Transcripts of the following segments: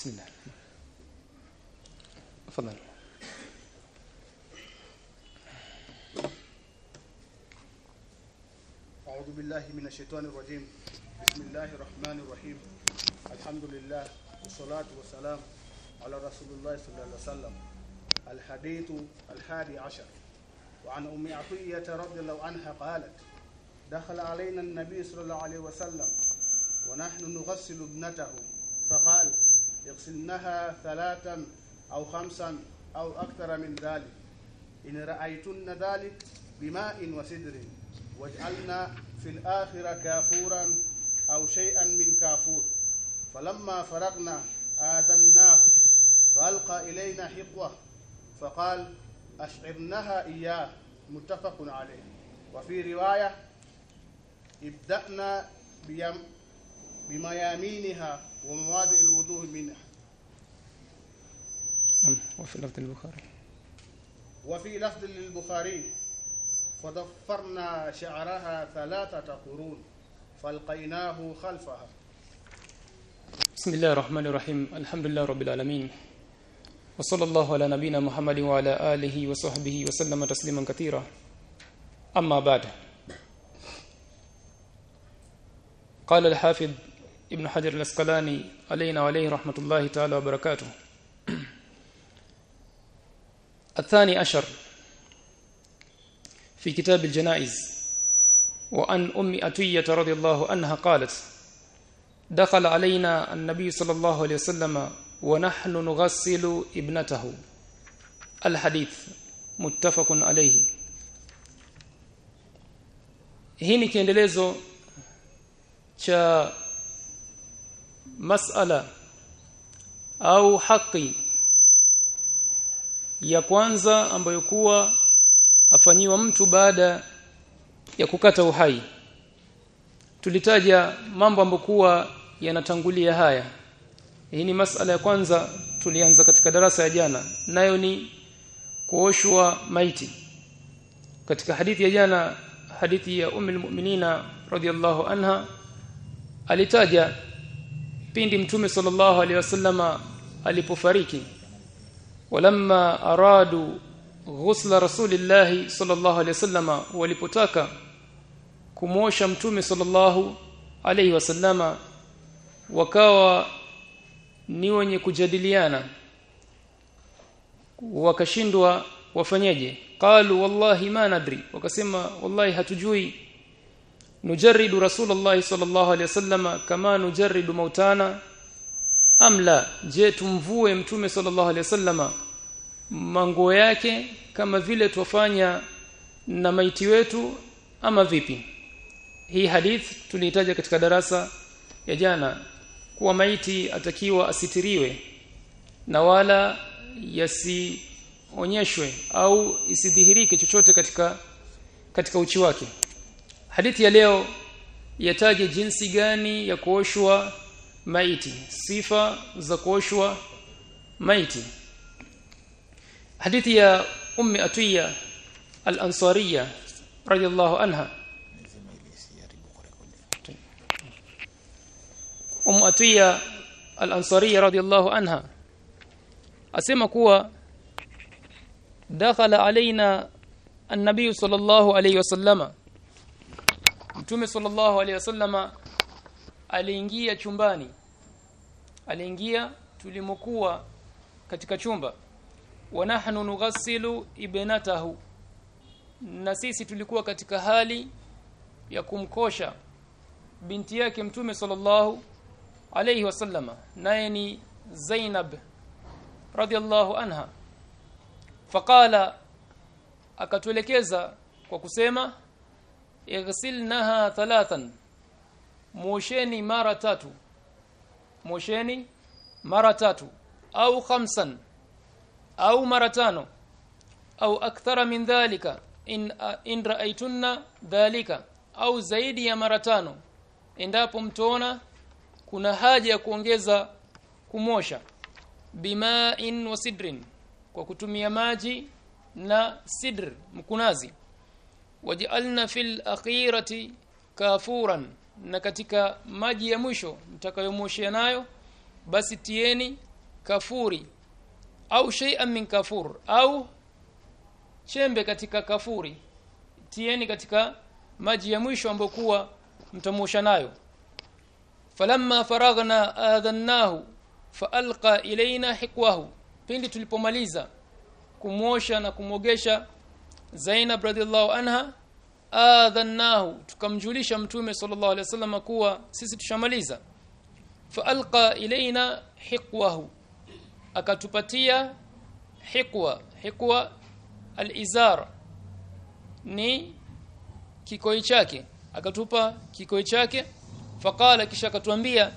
بسم الله. تفضل. أعوذ بالله من الشيطان الرجيم. بسم الله الرحمن الرحيم. الحمد لله والصلاة والسلام على رسول الله صلى الله عليه وسلم. الحديث الحادي عشر. وعن أم عطية رضي الله عنها قالت دخل علينا النبي صلى الله عليه وسلم ونحن نغسل ابنته. فقال اغسلنها ثلاثا أو خمسا أو أكثر من ذلك. إن رأيتن ذلك بماء وسدر واجعلنا في الآخرة كافورا أو شيئا من كافور. فلما فرغنا آذناه فألقى إلينا حقوة فقال أشعرنها إياه. متفق عليه. وفي رواية ابدأنا بميامينها ومواد الوضوء منها نعم، وفي لفظ البخاري وفي لفظ للبخاري. فضفرنا شعرها ثلاثة قرون فألقيناه خلفها. بسم الله الرحمن الرحيم. الحمد لله رب العالمين. وصلى الله على نبينا محمد وعلى آله وصحبه وسلم تسليما كثيرا. أما بعد. قال الحافظ ابن حجر الأسقلاني علينا وعليه رحمة الله تعالى وبركاته. الثاني عشر في كتاب الجنائز وأن أم أتية رضي الله عنها قالت دخل علينا النبي صلى الله عليه وسلم ونحن نغسل ابنته. الحديث متفق عليه. hii ni kiendelezo cha masala au haki ya kwanza ambayo kuwa afanyiwa mtu baada ya kukata uhai. Tulitaja mambo ambayo kuwa yanatangulia haya. Hii ni masala ya kwanza tulianza katika darasa ya jana. Nayo ni kuoshwa maiti. Katika hadithi ya jana hadithi ya ummul mu'minina radhiyallahu anha alitaja pindi mtume sallallahu alaihi wasallama alipofariki. Walamma aradu ghusla rasulillahi sallallahu alaihi wasallama walipotaka kumosha mtume sallallahu alaihi wasallama wakawa ni wenye kujadiliana. Wakashindwa wafanyeje? Qalu wallahi ma nadri. Wakasema wallahi hatujui nujarridu rasulullah sallallahu alaihi wasallam kama nujaridu mautana? Amla je tumvue mtume sallallahu alaihi wasallam manguo yake kama vile twafanya na maiti wetu ama vipi? Hii hadith tulihitaja katika darasa ya jana kuwa maiti atakiwa asitiriwe na wala yasionyeshwe au isidhihirike chochote katika katika uchi wake hadithi ya leo yataje jinsi gani ya kuoshwa maiti sifa za kuoshwa maiti hadithi ya ummi atiya al-ansariya radiyallahu anha Umm Atiya al-Ansariya radiyallahu anha asema kuwa dakhala alaina an-nabiy sallallahu alayhi wasallama Mtume sallallahu alaihi wasallama aliingia chumbani. Aliingia tulimokuwa katika chumba. Wa nahnu nughassilu ibnatahu. Na sisi tulikuwa katika hali ya kumkosha binti yake mtume sallallahu alayhi wasallama naye ni Zainab radhiallahu anha. Faqala akatuelekeza kwa kusema ighsilnaha thalathan. Mosheni mara tatu. Mosheni mara tatu. Au khamsan. Au mara tano. Au akthara min dhalika. In in raaitunna dhalika. Au zaidi ya mara tano. Endapo mtoona kuna haja ya kuongeza kumosha. Bima'in wa sidrin. Kwa kutumia maji na sidr mkunazi waj'alna fil akhirati kafuran na katika maji ya mwisho mtakayomoshia nayo basi tieni kafuri au shay'an min kafur au chembe katika kafuri. Tieni katika maji ya mwisho ambayo kuwa mtamosha nayo. Falamma faragna adhannahu faalqa ilaina hikwahu pindi tulipomaliza kumwosha na kumwogesha Zainab radhiallahu anha adhannahu tukamjulisha mtume sallallahu alaihi wasallam kuwa sisi tushamaliza. Faalqa ilaina hiqwahu akatupatia hiqwa. Hiqwa alizar ni kikoi chake. Akatupa kikoi chake faqala kisha akatuambia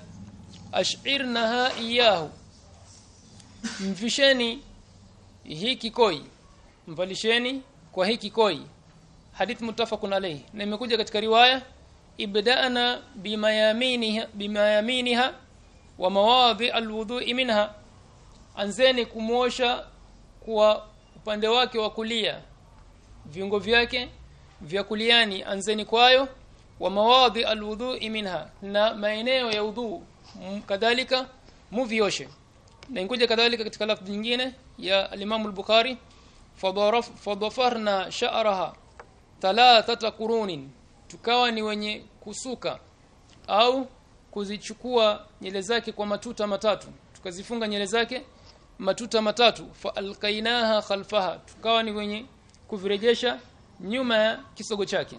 ash'irnaha iyahu mvisheni hii kikoi mvalisheni kwa hii kikoi. Hadith muttafaqun alayhi. Na imekuja katika riwaya ibda'na bimayaminiha bimayaminiha wa mawadhi alwudhu'i minha. Anzeni kumwosha kwa upande wake wa kulia. Viungo vyake vya kuliani anzeni kwayo. Wa mawadhi alwudhu'i minha. Na maeneo ya udhu kadhalika muvioshe. Na inkuja kadhalika katika lafzi nyingine ya al-Imam al-Bukhari fadhafarna sha'raha thalathata qurunin tukawa ni wenye kusuka au kuzichukua nyele zake kwa matuta matatu. tukazifunga nyele zake matuta matatu. fa alqainaha khalfaha. tukawa ni wenye kuvirejesha nyuma ya kisogo chake.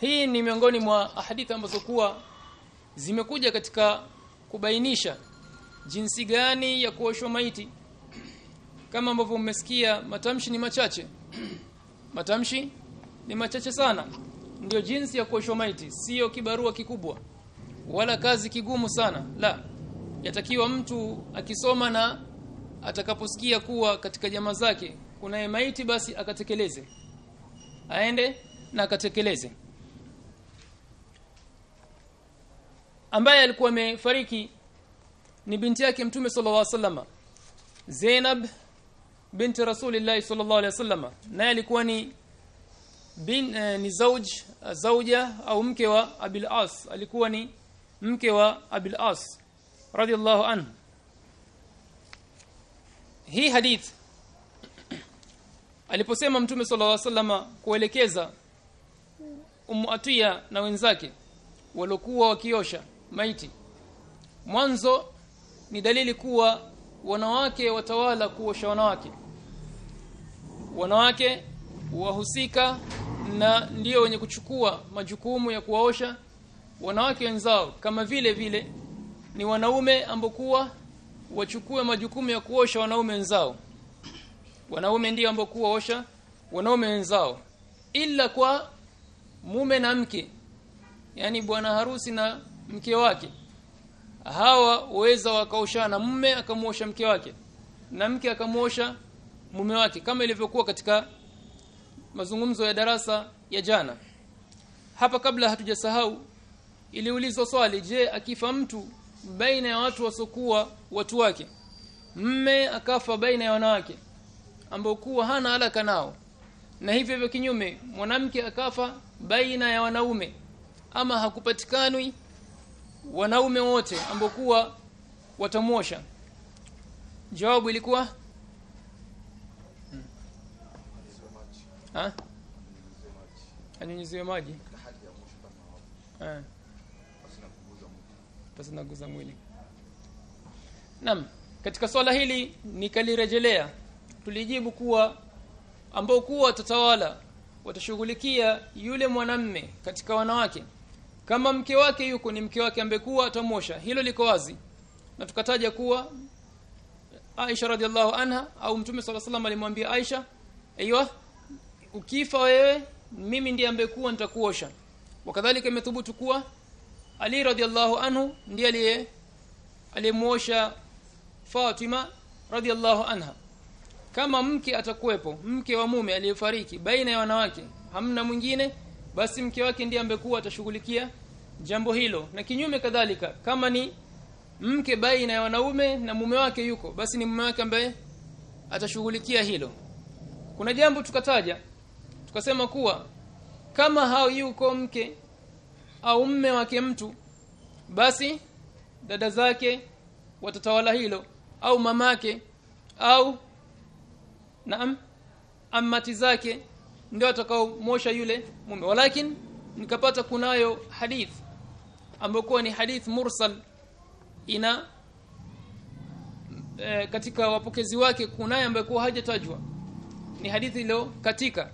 Hii ni miongoni mwa hadithi ambazo kuwa zimekuja katika kubainisha jinsi gani ya kuoshwa maiti kama ambavyo mmesikia matamshi ni machache. Matamshi ni machache sana. Ndio jinsi ya kuoshwa maiti. Sio kibarua kikubwa. Wala kazi kigumu sana. La yatakiwa mtu akisoma na atakaposikia kuwa katika jamaa zake kuna maiti basi akatekeleze. Aende na akatekeleze. Ambaye alikuwa amefariki ni binti yake mtume sallallahu alaihi wasallam Zainab binti Rasulillah sallallahu alaihi wasallam naye alikuwa ni bin eh, ni zauj zauja au mke wa Abil As. Alikuwa ni mke wa Abil As radhiallahu anhu. Hii hadith aliposema mtume sallallahu alaihi wasallam kuelekeza Ummu Atiya na wenzake waliokuwa wakiosha maiti mwanzo ni dalili kuwa wanawake watawala kuosha wanawake wanawake wahusika na ndio wenye kuchukua majukumu ya kuwaosha wanawake wenzao kama vile vile ni wanaume ambokuwa wachukue majukumu ya kuosha wanaume wenzao. Wanaume ndio ambokuwa osha wanaume wenzao. Ila kwa mume na mke yani bwana harusi na mke wake hawa waweza wakaoshana mume akamuosha mke wake na mke akamuosha mume wake kama ilivyokuwa katika mazungumzo ya darasa ya jana. Hapa kabla hatujasahau iliulizwa swali je akifa mtu baina ya watu wasokuwa watu wake mme akafa baina ya wanawake ambao kuwa hana alaka nao na hivyo hivyo kinyume mwanamke akafa baina ya wanaume ama hakupatikanwi wanaume wote ambao kuwa watamwosha? Jawabu ilikuwa anyunyiziwe maji eh basi naguza mwili Naam katika swala hili nikalirejelea tulijibu kuwa ambao kuwa watatawala watashughulikia yule mwanamme katika wanawake kama mke wake yuko ni mke wake ambaye kuwa atamosha hilo liko wazi na tukataja kuwa Aisha radhiallahu anha au Mtume صلى الله عليه alimwambia Aisha aiywa ukifa wewe mimi ndiye ambaye kuwa nitakuosha. Wakadhalika imethubutu kuwa Ali radhiallahu anhu ndiye aliye alimuosha Fatima radhiallahu anha. Kama mke atakuwepo mke wa mume aliyefariki baina ya wanawake hamna mwingine basi mke wake ndiye ambekuwa atashughulikia jambo hilo. Na kinyume kadhalika kama ni mke baina ya wanaume na mume wake yuko basi ni mume wake ambaye atashughulikia hilo. Kuna jambo tukataja tukasema kuwa kama hao yuko mke au mme wake mtu basi dada zake watatawala hilo au mamake au naam amati zake ndio atakaomosha yule mume. Walakin nikapata kunayo hadith ambayo ni hadith mursal ina e, katika wapokezi wake kunaye ambaye kwa hajatajwa. Ni hadithi ilo katika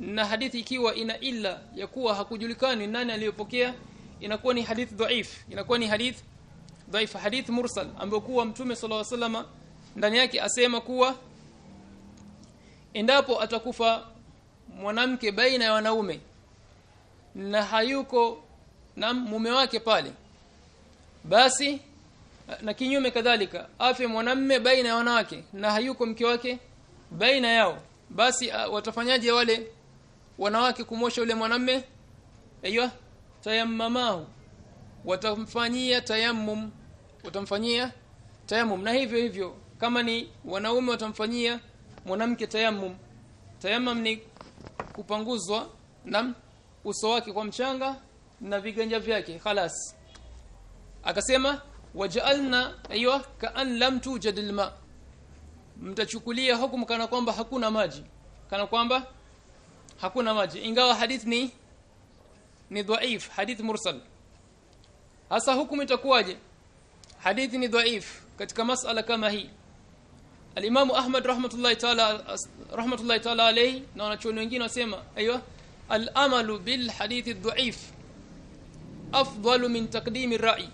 na hadithi ikiwa ina illa ya kuwa hakujulikani nani aliyopokea inakuwa ni hadith dhaif. Inakuwa ni hadith dhaif hadith mursal ambayo kuwa mtume sallallahu alaihi wasallam ndani yake asema kuwa endapo atakufa mwanamke baina ya wanaume na hayuko na mume wake pale basi na kinyume kadhalika afe mwanamme baina ya wanawake na hayuko mke wake baina yao basi uh, watafanyaje wale wanawake kumosha yule mwanamme? Aiyo tayammamahu watamfanyia tayammum. Watamfanyia tayammum. Na hivyo hivyo kama ni wanaume watamfanyia mwanamke tayammum. Tayammum ni kupanguzwa na uso wake kwa mchanga na viganja vyake. Khalas. Akasema waja'alna aywa ka'an lam tujad alma mtachukulia hukumu kana kwamba hakuna maji. Kana kwamba hakuna maji ingawa hadith ni ni dhaif. Hadith mursal. Hasa hukumu itakuwaje? Hadithi ni dhaif katika masala kama hii. Alimamu Ahmad rahmatullahi ta'ala rahmatullahi ta'ala alayhi na wanachuoni wengine wasema aiywa al-amalu bil hadithi dhaif afdalu min taqdimi ar-ra'i.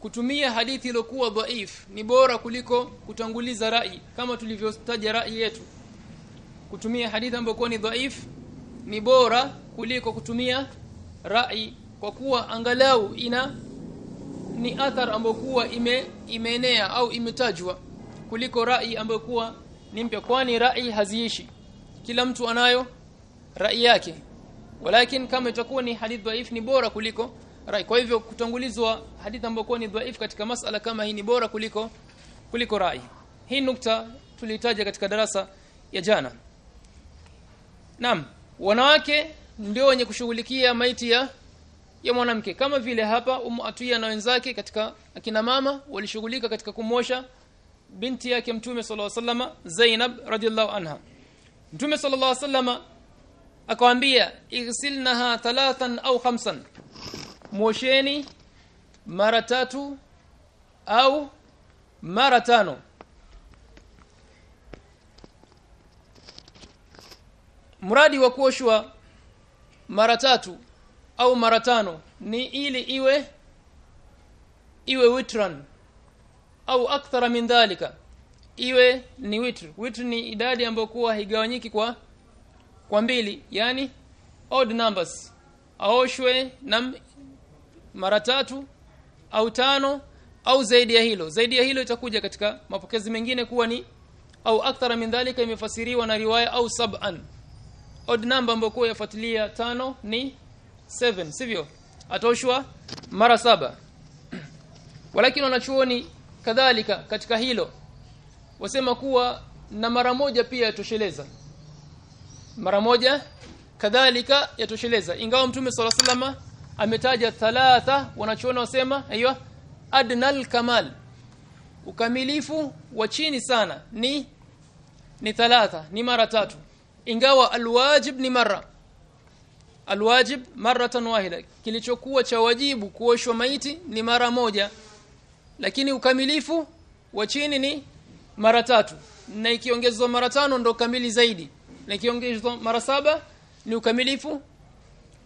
Kutumia hadithi iliyokuwa dhaif ni bora kuliko kutanguliza rai kama tulivyotaja rai yetu kutumia hadithi ambayo ni dhaif ni bora kuliko kutumia rai kwa kuwa angalau ina ni athar ambayo kuwa ime, imeenea au imetajwa kuliko rai ambayo kuwa ni mpya kwani rai haziishi. Kila mtu anayo rai yake walakin kama itakuwa ni hadith dhaif ni bora kuliko rai. Kwa hivyo kutangulizwa hadithi ambayo ni dhaif katika masala kama hii ni bora kuliko kuliko rai. Hii nukta tulitaja katika darasa ya jana Naam wanawake ndio wenye kushughulikia maiti ya ya mwanamke. Kama vile hapa Umu Atiya na wenzake katika akina mama walishughulika katika kumosha binti yake Mtume sallallahu alaihi wasallam Zainab radhiallahu anha. Mtume sallallahu alaihi wasallam akawaambia igsilnaha thalathan au khamsan. Mosheni mara tatu au mara tano mradi wa kuoshwa mara tatu au mara tano ni ili iwe iwe witran au akthara min dhalika. Iwe ni witr. Witr ni idadi ambayo kuwa higawanyiki kwa kwa mbili yani odd numbers. Aoshwe na mara tatu au tano au zaidi ya hilo. Zaidi ya hilo itakuja katika mapokezi mengine kuwa ni au akthara min dhalika imefasiriwa na riwaya au sab'an odd number ambayo kwa yafuatilia tano ni 7 sivyo? Atoshwa mara saba. Walakini wanachuoni kadhalika katika hilo wasema kuwa na mara moja pia yatosheleza. Mara moja kadhalika yatosheleza. Ingawa mtume sala salama ametaja thalatha wanachuoni wasema aiyo adnal kamal. Ukamilifu wa chini sana ni ni thalatha ni mara tatu ingawa alwajib ni mara. Alwajib maratan wahida. Kilichokuwa cha wajibu kuoshwa maiti ni mara moja. Lakini ukamilifu wa chini ni mara tatu. Na ikiongezwa mara tano ndo kamili zaidi. Na ikiongezwa mara saba ni ukamilifu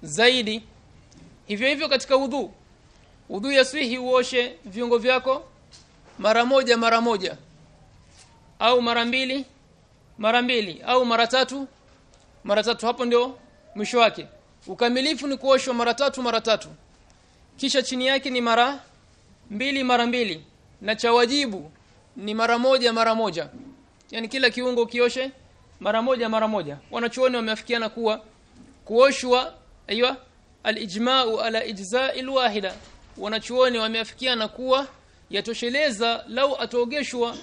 zaidi. Hivyo hivyo katika udhu udhu yaswihi uoshe viungo vyako mara moja mara moja. Au mara mbili mara mbili au mara tatu mara tatu. Hapo ndio mwisho wake. Ukamilifu ni kuoshwa mara tatu mara tatu. Kisha chini yake ni mara mbili mara mbili. Na cha wajibu ni mara moja mara moja. Yani kila kiungo kioshe mara moja mara moja. Wanachuoni wameafikiana kuwa kuoshwa aiywa alijma'u ala ijza'il wahida wanachuoni wameafikiana kuwa yatosheleza lau atogeshwa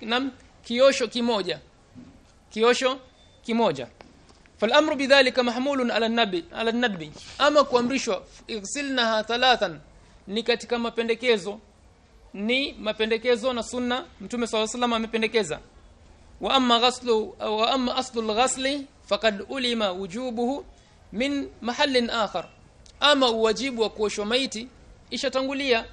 na kiosho kimoja kiosho kimoja. Falamru bidhalika mahmulun ala nabi ala nadbi ama kuamrishwa igsilnaha thalathan ni katika mapendekezo ni mapendekezo na sunna mtume swalla sallam amependekeza. Wa amma ghaslu wa amma aslu alghasli faqad ulima wujubuhu min mahallin akhar. Ama uwajibu wa kuoshwa maiti ishatangulia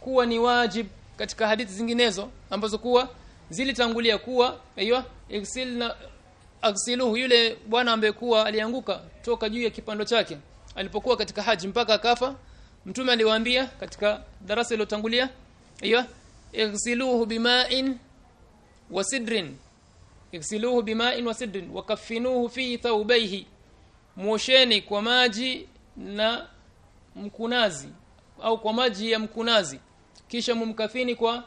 kuwa ni wajib katika hadithi zinginezo ambazo kuwa zilitangulia kuwa aiyo igsilna aksiluhu yule bwana ambaye kuwa alianguka toka juu ya kipando chake. Alipokuwa katika haji mpaka akafa mtume aliwaambia katika darasa lilotangulia aiyo igsiluhu bima'in wa sidrin. Bima'in wa sidrin. Fi thawbayhi muosheni kwa maji na mkunazi au kwa maji ya mkunazi. Kisha mumkafini kwa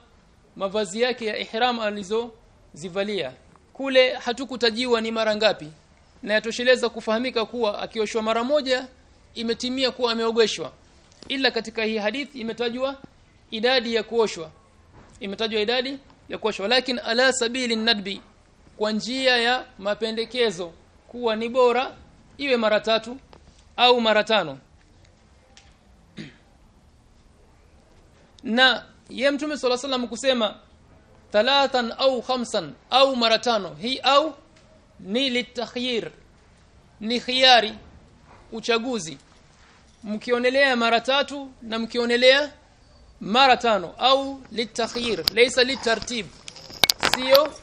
mavazi yake ya ihram alizozivalia. Kule hatukutajiwa ni mara ngapi na yatosheleza kufahamika kuwa akioshwa mara moja imetimia kuwa ameogeshwa. Ila katika hii hadithi imetajwa idadi ya kuoshwa. Imetajwa idadi ya kuoshwa. Lakini ala sabili nadbi kwa njia ya mapendekezo kuwa ni bora iwe mara tatu au mara tano. Na ye mtume swalla sallam kusema thalathan au khamsan au mara tano. Hii au ni litakhyir ni khiari uchaguzi. Mkionelea mara tatu na mkionelea mara tano. Au litakhyir laysa litartib. Sio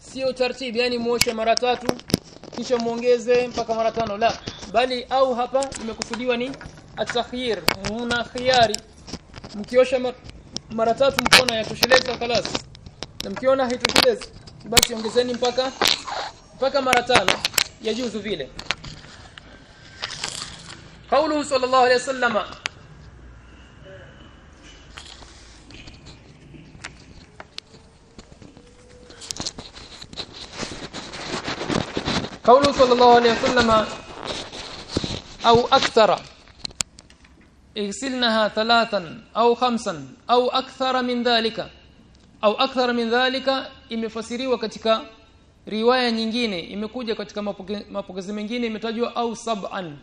sio tartib yani muoshe mara tatu kisha muongeze mpaka mara tano. La bali au hapa imekusudiwa ni atakhyir muna khiari mkiosha mar, mara tatu mkono yatosheleza kalas na mkiona haitoshelezi basi ongezeni mpaka mpaka mara tano yajuzu vile قوله صلى الله عليه وسلم قوله صلى الله عليه وسلم أو أكثر اغسلنها ثلاثا أو خمسا أو أكثر من ذلك أو أكثر من ذلك imefasiriwa katika riwaya nyingine imekuja katika mapokezi mengine imetajwa au sab'an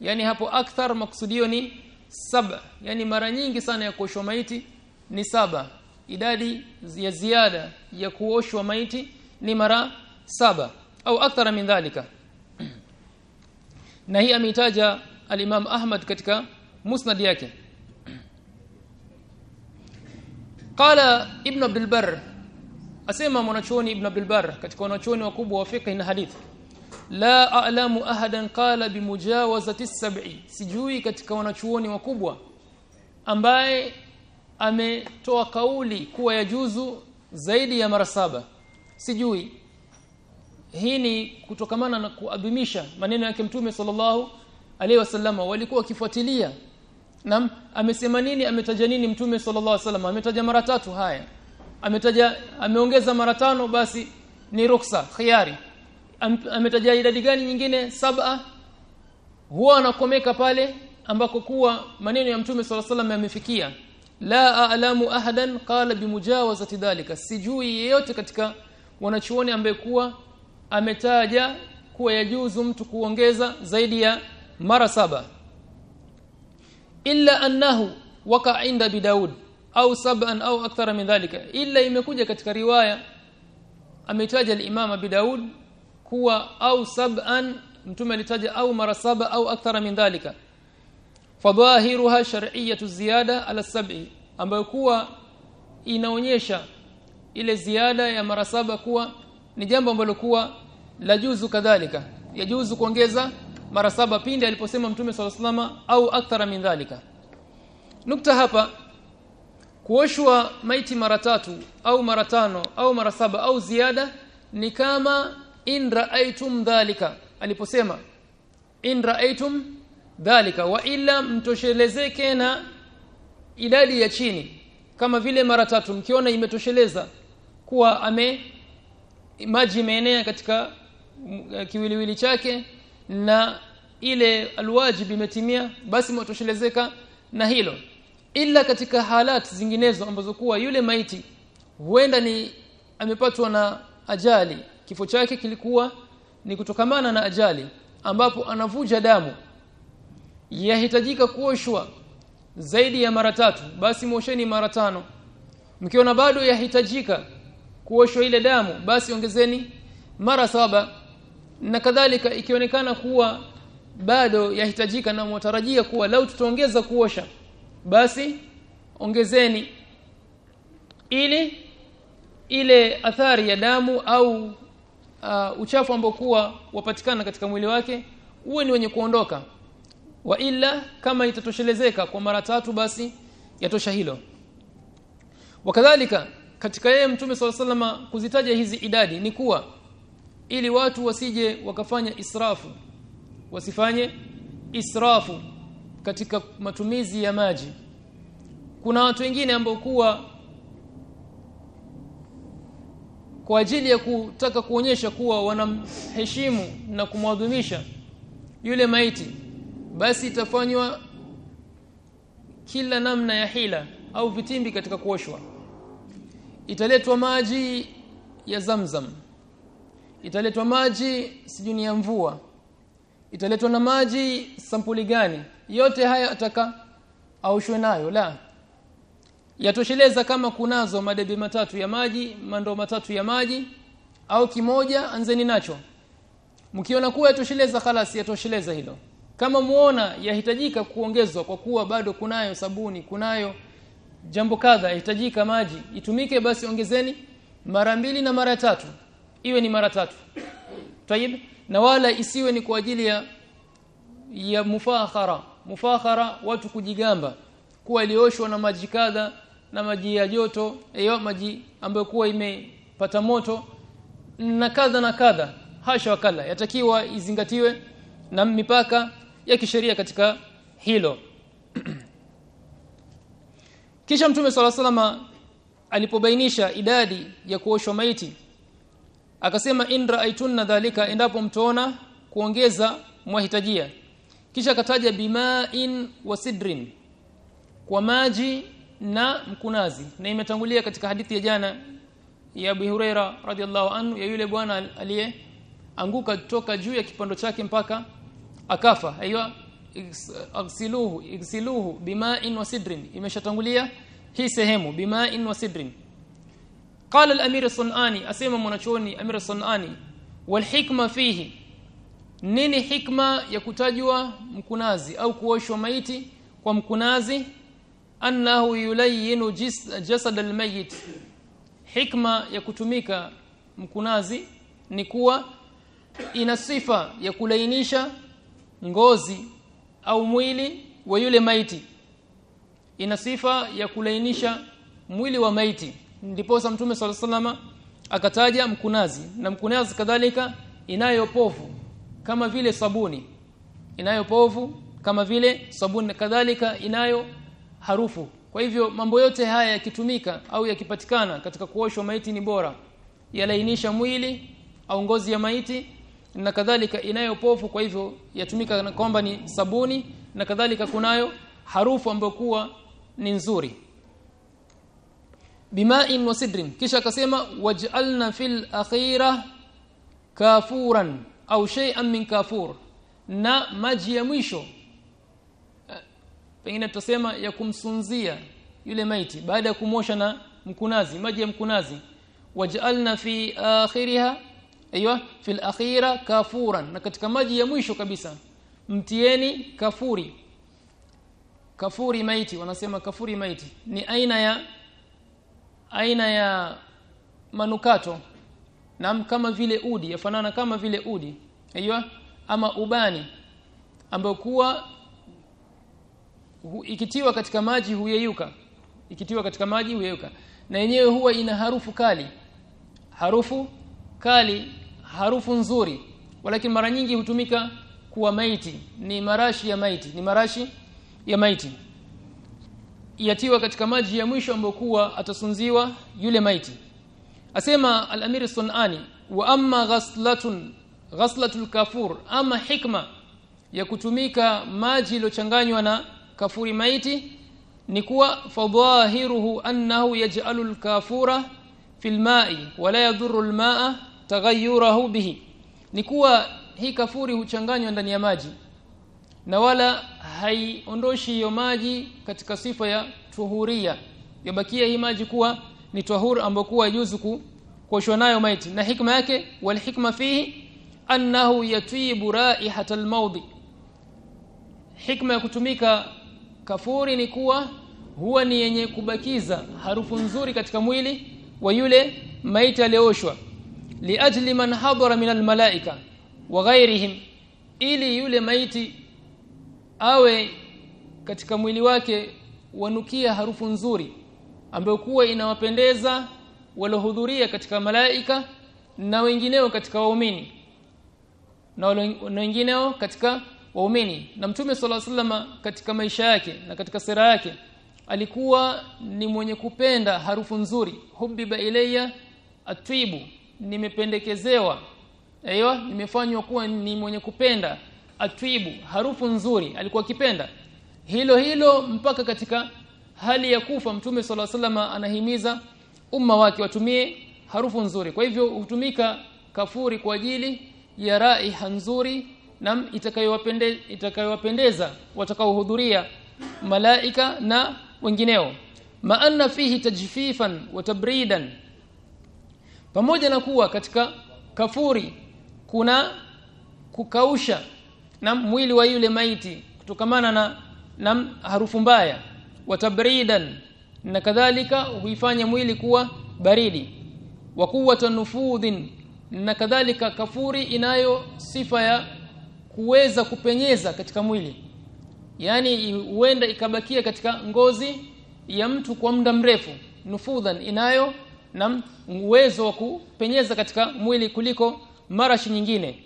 yani hapo akthar maksudio ni saba yani mara nyingi sana ya kuoshwa maiti ni saba idadi ya ziada ya kuoshwa maiti ni mara saba au akthara min dhalika na hii ameitaja al-Imam Ahmad katika musnad yake. Qala ibn abdul albar asema mwanachuoni ibn abdul albar katika wanachuoni wakubwa wa fiqh na hadith la a'lamu ahadan qala bimujawazati sab'i. Sijui katika wanachuoni wakubwa ambaye ametoa kauli kuwa yajuzu zaidi ya mara saba. Sijui. Hii ni kutokamana na kuadhimisha maneno yake mtume sallallahu alaihi wasallam walikuwa wakifuatilia Naam amesema nini ametaja nini mtume sallallahu alaihi wasallam? Ametaja mara tatu haya. Ametaja ameongeza mara tano basi ni ruksa khiari. Am, ametaja idadi gani nyingine? Saba. Huwa anakomeka pale ambako kuwa maneno ya mtume sallallahu alaihi wasallam yamefikia. La a'lamu ahadan qala bimujawazati dhalika. Sijui yeyote katika wanachuoni ambaye kuwa ametaja kuwa yajuzu mtu kuongeza zaidi ya mara saba illa annahu waka inda bi Daud au sab'an au akthara min dhalika. Illa imekuja katika riwaya ametaja al-imam Abi Daud kuwa au sab'an mtume alitaja au mara saba au akthara min dhalika. Fadhahiruha shar'iyyatu ziyada ala sab'i ambayo kuwa inaonyesha ile ziada ya mara saba kuwa ni jambo ambalo kuwa la juzu kadhalika. Yajuzu kuongeza mara saba pindi aliposema mtume swalla au akthara min dhalika. Nukta hapa kuoshwa maiti mara tatu au mara tano au mara saba au ziada ni kama in raaitum dhalika aliposema in raaitum dhalika wa illa mtoshelezeke na idadi ya chini kama vile mara tatu. Mkiona imetosheleza kuwa ame maji imeenea katika kiwiliwili chake na ile alwajibi imetimia basi mwatoshelezeka na hilo. Ila katika halat zinginezo ambazo kuwa yule maiti huenda ni amepatwa na ajali. Kifo chake kilikuwa ni kutokamana na ajali ambapo anavuja damu. Yahitajika kuoshwa zaidi ya mara tatu basi mwosheni mara tano. Mkiona bado yahitajika kuoshwa ile damu basi ongezeni mara saba na kadhalika ikionekana kuwa bado yahitajika na mwatarajia kuwa lau tutaongeza kuosha basi ongezeni ili ile athari ya damu au uh, uchafu ambao kuwa wapatikana katika mwili wake uwe ni wenye kuondoka. Wa illa kama itatoshelezeka kwa mara tatu basi yatosha hilo. Wakadhalika katika yeye mtume swalla kuzitaja hizi idadi ni kuwa ili watu wasije wakafanya israfu. Wasifanye israfu katika matumizi ya maji. Kuna watu wengine ambao kuwa kwa ajili ya kutaka kuonyesha kuwa wanamheshimu na kumwadhimisha yule maiti basi itafanywa kila namna ya hila au vitimbi katika kuoshwa. Italetwa maji ya zamzam italetwa maji sijuni ya mvua. Italetwa na maji sampuli gani? Yote haya ataka aushwe nayo la. Yatosheleza kama kunazo madebe matatu ya maji mandoo matatu ya maji au kimoja anzeni nacho. Mkiona kuwa yatosheleza khalas yatosheleza hilo. Kama muona yahitajika kuongezwa kwa kuwa bado kunayo sabuni kunayo jambo kadha yahitajika maji itumike basi ongezeni mara mbili na mara tatu iwe ni mara tatu. Tayib na wala isiwe ni kwa ajili ya ya mufakhara. Mufakhara watu kujigamba kuwa ilioshwa na maji kadha na maji ya joto hiyo maji ambayo kuwa imepata moto na kadha na kadha. Hasha wakala yatakiwa izingatiwe na mipaka ya kisheria katika hilo. Kisha mtume sala salama alipobainisha idadi ya kuoshwa maiti akasema in raaitunna dhalika endapo mtuona kuongeza mwahitajia. Kisha kataja bima'in wa sidrin kwa maji na mkunazi. Na imetangulia katika hadithi ya jana ya Abu Huraira radhiallahu anhu ya yule bwana aliye anguka toka juu ya kipando chake mpaka akafa. Aiyo igsiluhu igsiluhu bima'in wa sidrin. Imeshatangulia hii sehemu bima'in wa sidrin قال الامير الصنعاني اسمع mwanachuoni amir الصنعاني والحكمه فيه nini hikma ya kutajwa mkunazi au kuoshwa maiti kwa mkunazi annahu yulayinu jasad almayit hikma ya kutumika mkunazi ni kuwa ina sifa ya kulainisha ngozi au mwili wa yule maiti ina sifa ya kulainisha mwili wa maiti ndipo mtume swalla salama akataja mkunazi. Na mkunazi kadhalika inayo povu kama vile sabuni. Inayo povu kama vile sabuni. Kadhalika inayo harufu. Kwa hivyo mambo yote haya yakitumika au yakipatikana katika kuoshwa maiti ni bora. Yalainisha mwili au ngozi ya maiti. Na kadhalika inayo povu kwa hivyo yatumika na kwamba ni sabuni. Na kadhalika kunayo harufu ambayo kuwa ni nzuri bima'in wa sidrin. Kisha akasema waj'alna fil akhirah kafuran au shay'an min kafur. Na maji ya mwisho pengine tutasema ya kumsunzia yule maiti baada ya kumosha na mkunazi maji ya mkunazi. Waj'alna fi akhiriha aiywa fil akhira kafuran. Na katika maji ya mwisho kabisa mtieni kafuri. Kafuri maiti wanasema kafuri maiti. Ni aina ya aina ya manukato na kama vile udi yafanana kama vile udi aiyo? Ama ubani ambayo kuwa hu, ikitiwa katika maji huyeyuka ikitiwa katika maji huyeyuka. Na yenyewe huwa ina harufu kali. Harufu kali harufu nzuri. Walakini mara nyingi hutumika kuwa maiti. Ni marashi ya maiti. Ni marashi ya maiti yatiwa katika maji ya mwisho ambayo kuwa atasunziwa yule maiti. Asema al-amir sunani wa amma ghaslatun ghaslatul kafur ama hikma ya kutumika maji iliyochanganywa na kafuri maiti ni kuwa fadhahiruhu annahu yaj'alu al-kafura fil ma'i wa la yadhurru al-ma'a taghayyurahu bihi. Ni kuwa hii kafuri huchanganywa ndani ya maji na wala haiondoshi hiyo maji katika sifa ya tuhuria yabakia hii maji kuwa ni tahur ambayo kuwa yajuzu kuoshwa nayo maiti. Na hikma yake wal hikma fihi annahu yatibu raihata almawdi hikma ya kutumika kafuri ni kuwa huwa ni yenye kubakiza harufu nzuri katika mwili wa yule maiti aliyooshwa liajli man hadara min almalaika wa ghairihim ili yule maiti awe katika mwili wake wanukia harufu nzuri ambayo kuwa inawapendeza walohudhuria katika malaika na wengineo katika waumini na wengineo katika waumini. Na mtume sala sallama katika maisha yake na katika sera yake alikuwa ni mwenye kupenda harufu nzuri. Hubiba ilayya atwibu nimependekezewa. Aiyo nimefanywa kuwa ni mwenye kupenda atwibu harufu nzuri alikuwa akipenda. Hilo hilo mpaka katika hali ya kufa mtume sala sallama anahimiza umma wake watumie harufu nzuri. Kwa hivyo hutumika kafuri kwa ajili ya raiha nzuri na itakayowapendeza itakayowapendeza watakaohudhuria malaika na wengineo. Maana fihi tajfifan wa tabridan. Pamoja na kuwa katika kafuri kuna kukausha na mwili wa yule maiti kutokamana na na harufu mbaya. Wa tabridan na kadhalika huifanya mwili kuwa baridi. Wa quwwatan nufudhin na kadhalika kafuri inayo sifa ya kuweza kupenyeza katika mwili. Yani huenda ikabakia katika ngozi ya mtu kwa muda mrefu. Nufudhan inayo na uwezo wa kupenyeza katika mwili kuliko marashi nyingine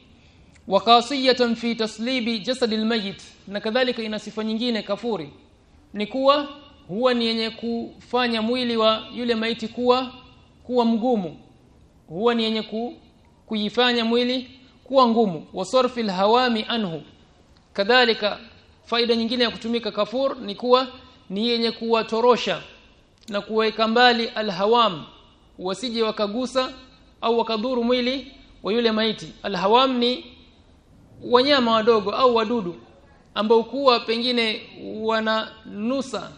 wa qasiyatan fi taslibi jasadil mayit na kadhalika ina sifa nyingine kafuri. Ni kuwa huwa ni yenye kufanya mwili wa yule maiti kuwa kuwa mgumu. Huwa ni yenye ku, kuifanya mwili kuwa ngumu. Wasarfil hawami anhu. Kadhalika faida nyingine ya kutumika kafur ni kuwa ni yenye kuwatorosha na kuweka mbali alhawam. Wasije wakagusa au wakadhuru mwili wa yule maiti. Alhawam ni wanyama wadogo au wadudu ambao kuwa pengine wananusa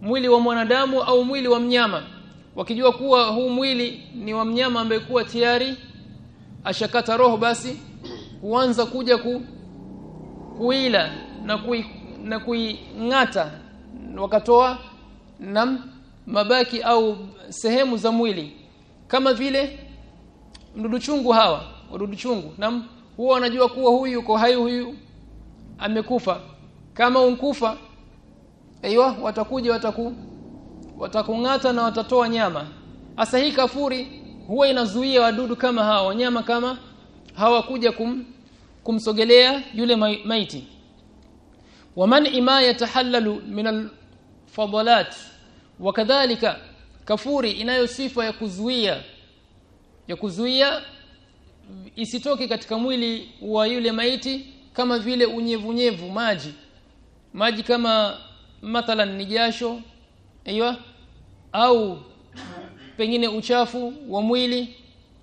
mwili wa mwanadamu au mwili wa mnyama. Wakijua kuwa huu mwili ni wa mnyama ambaye kuwa tayari ashakata roho basi huanza kuja ku, kuila na kui, na kuingata wakatoa na mabaki au sehemu za mwili. Kama vile mdudu chungu hawa wadudu chungu na huwa wanajua kuwa huyu yuko hai huyu amekufa. Kama unkufa aiywa watakuja wataku watakungata na watatoa nyama. Hasa hii kafuri huwa inazuia wadudu kama hawa. Wanyama kama hawakuja kum, kumsogelea yule maiti. Waman ima yatahallalu min alfadalat wakadhalika kafuri inayo sifa ya kuzuia ya kuzuia isitoke katika mwili wa yule maiti kama vile unyevunyevu maji. Maji kama mathalan ni jasho aiywa au pengine uchafu wa mwili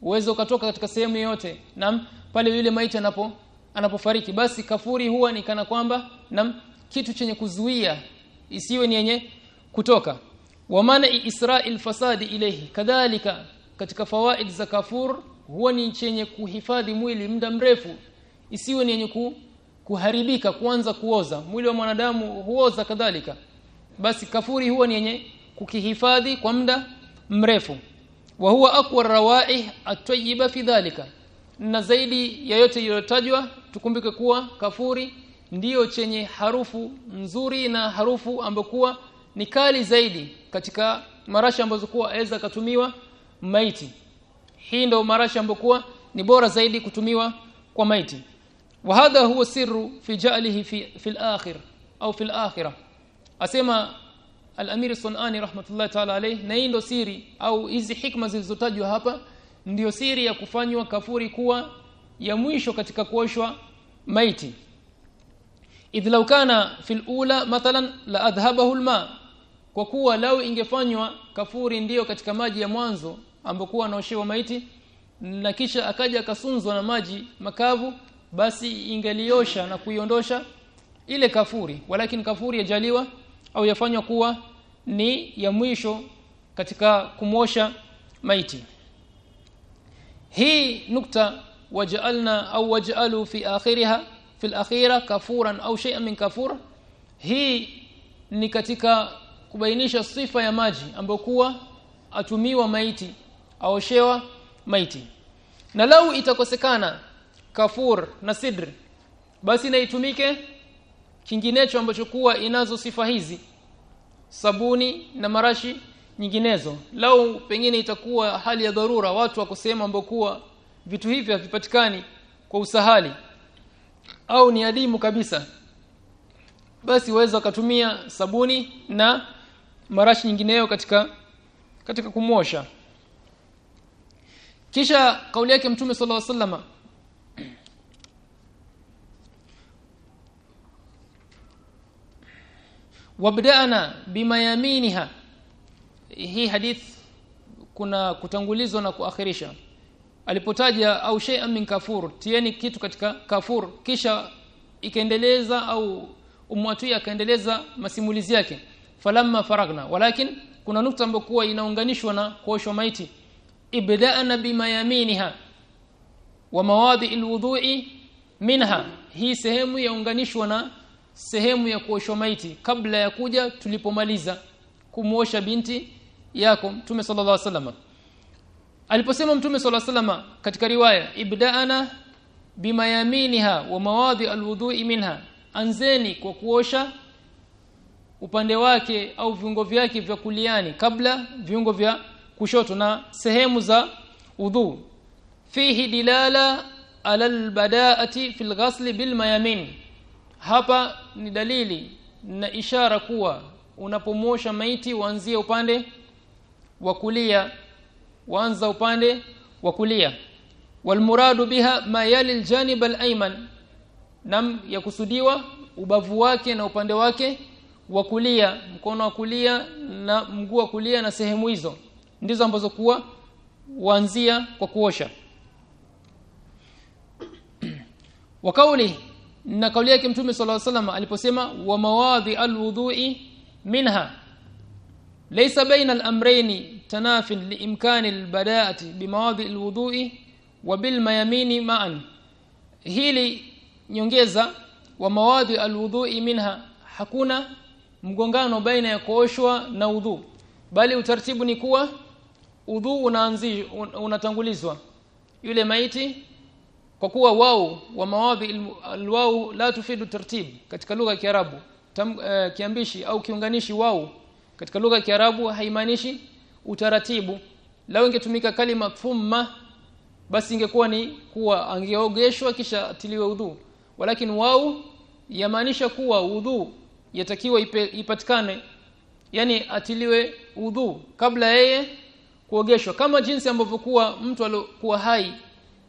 uweze ukatoka katika sehemu yote nam pale yule maiti anapo anapofariki. Basi kafuri huwa ni kana kwamba nam kitu chenye kuzuia isiwe ni yenye kutoka. Wa maana isra'il fasadi ilehi kadhalika katika fawaid za kafur huwa ni chenye kuhifadhi mwili muda mrefu isiwe ni yenye ku, kuharibika kuanza kuoza. Mwili wa mwanadamu huoza kadhalika. Basi kafuri huwa ni yenye kukihifadhi kwa muda mrefu. Wa huwa aqwa rawaih at-tayyiba fi dhalika. Na zaidi ya yote iliyotajwa tukumbuke kuwa kafuri ndiyo chenye harufu nzuri na harufu ambokuwa ni kali zaidi katika marashi ambazo kuwa aweza katumiwa maiti hii ndio marashi ambokuwa ni bora zaidi kutumiwa kwa maiti. Wa hadha huwa sirru fi ja'lihi fi fil akhir au fil akhirah. Asema al-amir sunani rahmatullahi ta'ala alayhi na hii ndio siri au hizi hikma zilizotajwa hapa ndiyo siri ya kufanywa kafuri kuwa ya mwisho katika kuoshwa maiti. Idh law kana fil ula mathalan la adhhabahu alma kwa kuwa lau ingefanywa kafuri ndiyo katika maji ya mwanzo ambokuwa anaoshewa maiti na kisha akaja akasunzwa na maji makavu basi ingeliosha na kuiondosha ile kafuri. Walakin kafuri yajaliwa au yafanywa kuwa ni ya mwisho katika kumosha maiti. Hii nukta waj'alna au waj'alu fi akhiriha fi al-akhira kafuran au shay'an min kafur hii ni katika kubainisha sifa ya maji ambayo kuwa atumiwa maiti aoshewa maiti. Na lau itakosekana kafur na sidr basi naitumike kinginecho ambacho kuwa inazo sifa hizi sabuni na marashi nyinginezo. Lau pengine itakuwa hali ya dharura watu wako sehemu ambapo kuwa vitu hivi havipatikani kwa usahali au ni adimu kabisa basi waweza kutumia sabuni na marashi nyingineyo katika katika kumosha kisha kauli yake mtume sallallahu alaihi wasallam wabda'na bima yaminiha hii hadith kuna kutangulizwa na kuakhirisha. Alipotaja au shay'an min kafur tieni kitu katika kafur. Kisha ikaendeleza au umwatu akaendeleza masimulizi yake. Falamma faragna walakin kuna nukta ambayo kuwa inaunganishwa na kuoshwa maiti ibda'na bima yaminiha wa mawadi alwudhu'i minha. Hii sehemu yaunganishwa na sehemu ya kuoshwa maiti kabla ya kuja tulipomaliza kumuosha binti yako mtume sallallahu alaihi wasallam. Aliposema mtume sallallahu alaihi wasallam katika riwaya ibda'ana bima yaminiha wa mawadhi alwudhu'i minha anzeni kwa kuosha upande wake au viungo vyake vya kuliani kabla viungo vya kushoto na sehemu za udhu. Fihi dilala ala albada'ati fil ghasli bil mayamin. Hapa ni dalili na ishara kuwa unapomosha maiti uanzie upande wa kulia waanza upande wa kulia. Walmuradu biha ma yali aljanib alayman nam yakusudiwa ubavu wake na upande wake wa kulia mkono wa kulia na mguu wa kulia na sehemu hizo ndizo ambazo kuwa waanzia kwa kuosha. Wa kauli na kauli yake mtume sallallahu alaihi wasallam aliposema wa mawadhi alwudhu'i minha. Laysa baina al-amrayn tanafin liimkani al-bada'ati bimawadhi alwudhu'i wa bilmayamini ma'an. Hili nyongeza wa mawadhi alwudhu'i minha hakuna mgongano baina ya kuoshwa na udhu bali utaratibu ni kuwa udhu unaanzi unatangulizwa. Yule maiti kwa kuwa wau wa mawadhi alwau la tufidu tartib katika lugha ya Kiarabu. Tam, uh, kiambishi au kiunganishi wau katika lugha ya Kiarabu haimaanishi utaratibu. Lao ingetumika kalima thumma basi ingekuwa ni kuwa angeogeshwa kisha atiliwe udhu walakin wau yamaanisha kuwa udhu yatakiwa ipatikane. Yani atiliwe udhu kabla yeye kuogeshwa. Kama jinsi ambavyo kuwa mtu alikuwa hai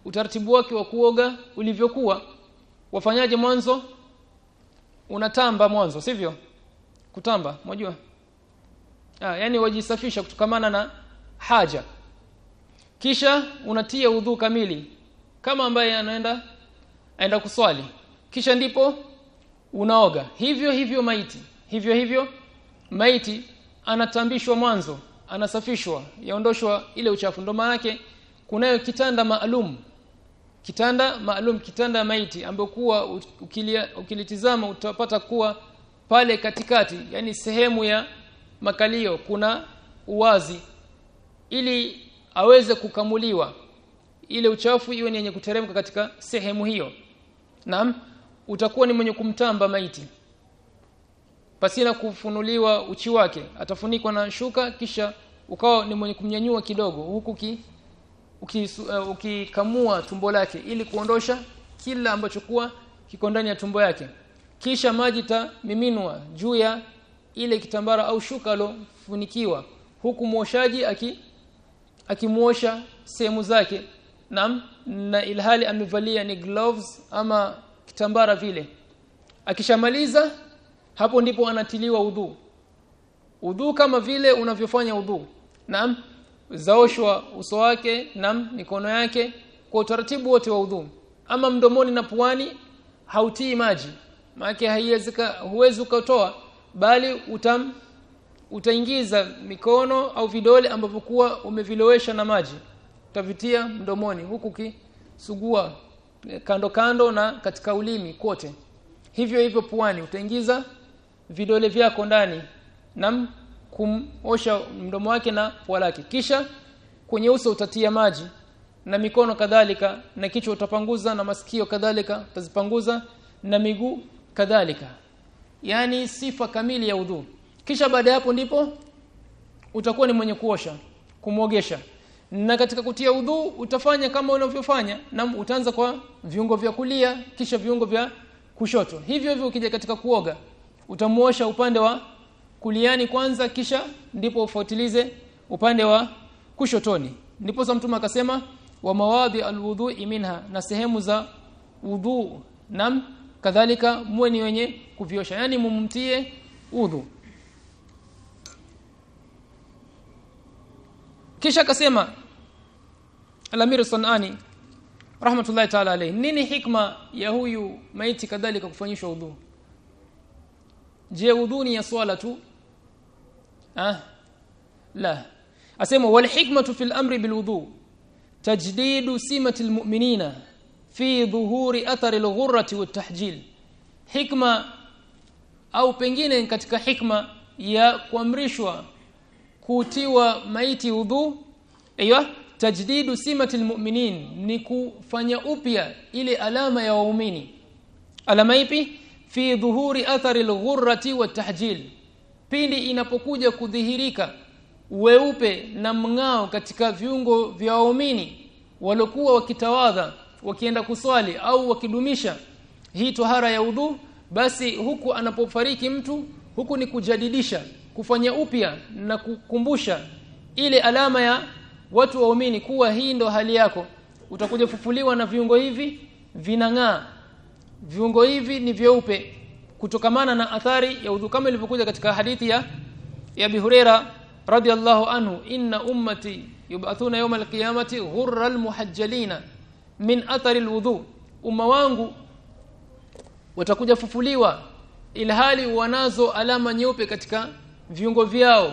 utaratibu wake wa kuoga ulivyokuwa. Wafanyaje mwanzo? Unatamba mwanzo sivyo? Kutamba unajua ah yani wajisafisha kutokamana na haja. Kisha unatia udhu kamili. Kama ambaye anaenda aenda kuswali. Kisha ndipo unaoga. Hivyo hivyo maiti. Hivyo hivyo maiti anatambishwa mwanzo anasafishwa yaondoshwa ile uchafu. Ndo maana kunayo kitanda maalum kitanda maalum kitanda maiti ambayo kuwa ukilitizama utapata kuwa pale katikati yani sehemu ya makalio kuna uwazi. Ili aweze kukamuliwa ile uchafu iwe ni yenye kuteremka katika sehemu hiyo. Naam utakuwa ni mwenye kumtamba maiti pasina kufunuliwa uchi wake. Atafunikwa na shuka kisha ukawa ni mwenye kumnyanyua kidogo huku ki ukikamua uh, tumbo lake ili kuondosha kila ambacho kuwa kiko ndani ya tumbo yake. Kisha maji tamiminwa juu ya ile kitambara au shuka alofunikiwa huku mwoshaji aki akimuosha sehemu zake na, na ilhali amevalia ni gloves ama kitambara vile. Akishamaliza hapo ndipo anatiliwa udhu udhu kama vile unavyofanya udhu naam zaoshwa uso wake naam mikono yake kwa utaratibu wote wa udhu ama mdomoni na puani hautii maji. Maana haiwezeka huwezi ukatoa bali utam utaingiza mikono au vidole ambavyo kuwa umevilowesha na maji. Utavitia mdomoni huku kisugua kando kando na katika ulimi kote. Hivyo hivyo puani utaingiza vidole vyako ndani na kumosha mdomo wake na pua lake. Kisha kwenye uso utatia maji na mikono kadhalika na kichwa utapanguza na masikio kadhalika utazipanguza na miguu kadhalika. Yani sifa kamili ya udhu. Kisha baada hapo ndipo utakuwa ni mwenye kuosha kumwogesha. Na katika kutia udhu utafanya kama unavyofanya na utaanza kwa viungo vya kulia kisha viungo vya kushoto. Hivyo hivyo ukija katika kuoga utamuosha upande wa kuliani kwanza kisha ndipo ufuatilize upande wa kushotoni. Ndipo sa mtume akasema wa mawadhi alwudhu'i minha na sehemu za udhu nam kadhalika muwe ni wenye kuviosha yani mumtie udhu kisha akasema Alamir Sanani rahmatullahi ta'ala alayhi nini hikma ya huyu maiti kadhalika kufanyishwa udhu je udhu ni ya swala tu? Ah la. Asema wal hikmatu fil amri bil wudu. Tajdidu simati al mu'minina fi dhuhuri athari al ghurrati wat tahjil. Hikma au pengine katika hikma ya kuamrishwa kutiwa maiti udhu aywa tajdidu simati almu'minin ni kufanya upya ile alama ya waumini. Alama ipi fi dhuhuri athari alghurrati watahjil pindi inapokuja kudhihirika weupe na mng'ao katika viungo vya waumini walokuwa wakitawadha wakienda kuswali au wakidumisha hii tohara ya udhu basi huku anapofariki mtu huku ni kujadidisha kufanya upya na kukumbusha ile alama ya watu waumini kuwa hii ndo hali yako. Utakuja fufuliwa na viungo hivi vinang'aa viungo hivi ni vyeupe kutokamana na athari ya udhu kama ilivyokuja katika hadithi ya ya Abi Huraira radhiallahu anhu inna ummati yub'athuna yawm alqiyamati ghurral muhajjalina min athari alwudu umma wangu watakuja fufuliwa ilhali wanazo alama nyeupe katika viungo vyao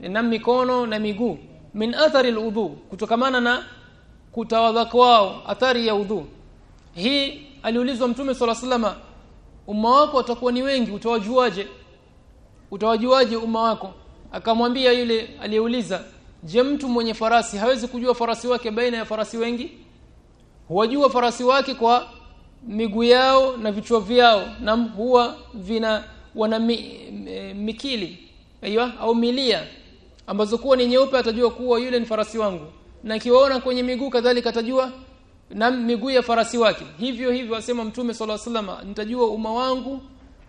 na mikono na miguu. Min athari alwudu kutokamana na kutawadha kwao athari ya udhu hii aliulizwa mtume sala salama umma wako watakuwa ni wengi utawajuaje? Utawajuaje umma wako? Akamwambia yule aliyeuliza je mtu mwenye farasi hawezi kujua farasi wake baina ya farasi wengi? Huwajua farasi wake kwa miguu yao na vichwa vyao na huwa vina wana mi, mikili aiyo au milia ambazo kuwa ni nyeupe atajua kuwa yule ni farasi wangu na kiwaona kwenye miguu kadhalika atajua na miguu ya farasi wake. Hivyo hivyo asema mtume sala salama nitajua umma wangu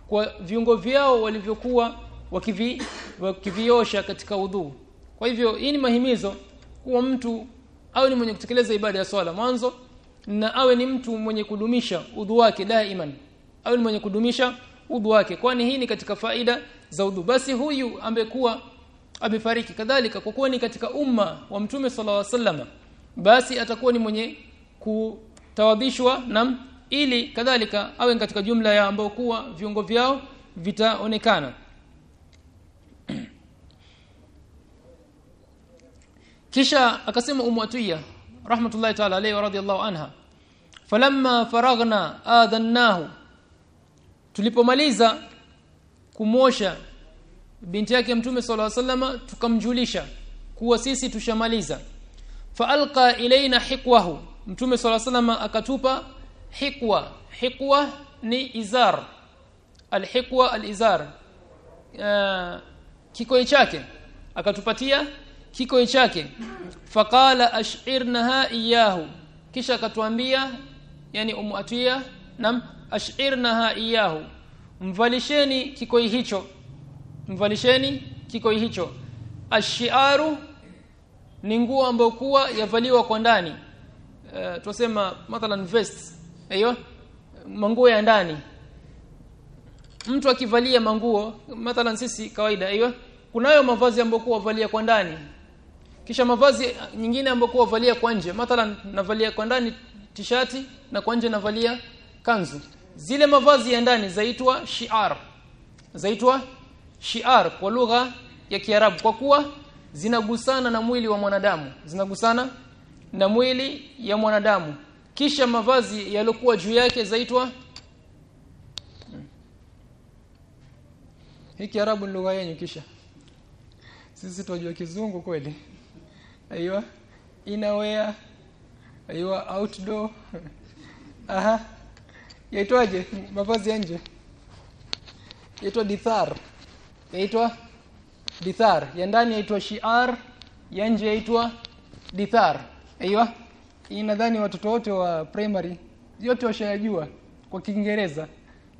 kwa viungo vyao walivyokuwa wakivi wakiviosha katika udhu. Kwa hivyo hii ni mahimizo kuwa mtu awe ni mwenye kutekeleza ibada ya swala mwanzo na awe ni mtu mwenye kudumisha udhu wake daiman. Awe ni mwenye kudumisha udhu wake kwani hii ni katika faida za udhu. Basi huyu ambekuwa amefariki kadhalika kwa kuwa ni katika umma wa mtume alaihi wasallam basi atakuwa ni mwenye kutawadhishwa na ili kadhalika awe katika jumla ya ambao kuwa viungo vyao vitaonekana. Kisha akasema umwatiya rahmatullahi ta'ala alayhi wa radiyallahu anha falamma faragna adhannahu tulipomaliza kumosha binti yake mtume sallallahu alayhi wasallam tukamjulisha kuwa sisi tushamaliza. Faalqa ilaina hiqwahu mtume sallallahu alayhi akatupa hikwa. Hikwa ni izar. Alhikwa alizar. Uh, kikoi chake. Akatupatia kikoi chake. Faqala ash'irnaha iyahu kisha akatuambia yani umuatia nam ash'irnaha iyahu mvalisheni kikoi hicho. Mvalisheni kikoi hicho. Ashiaru ni nguo ambayo kuwa yavaliwa kwa ndani uh, tunasema mathalan vest. Aiyo manguo ya ndani. Mtu akivalia manguo mathalan sisi kawaida aiyo kunayo mavazi ambayo kuwa valia kwa ndani. Kisha mavazi nyingine ambayo kuwa valia kwa nje mathalan navalia kwa ndani tishati na kwa nje navalia kanzu. Zile mavazi ya ndani zaitwa shiar. Zaitwa shiar kwa lugha ya Kiarabu kwa kuwa zinagusana na mwili wa mwanadamu. Zinagusana na mwili ya mwanadamu. Kisha mavazi yaliokuwa juu yake zaitwa hiki arabu ni lugha yenu kisha. Sisi tunajua kizungu kweli. Aiyo inawea aiyo outdoor. Aha. Yaitwaje? Mavazi ya nje. Yaitwa dithar. Yaitwa dithar. Ya ndani yaitwa shiar ya nje yaitwa dithar aiyo hii nadhani watoto wote wa primary yote washayajua kwa Kiingereza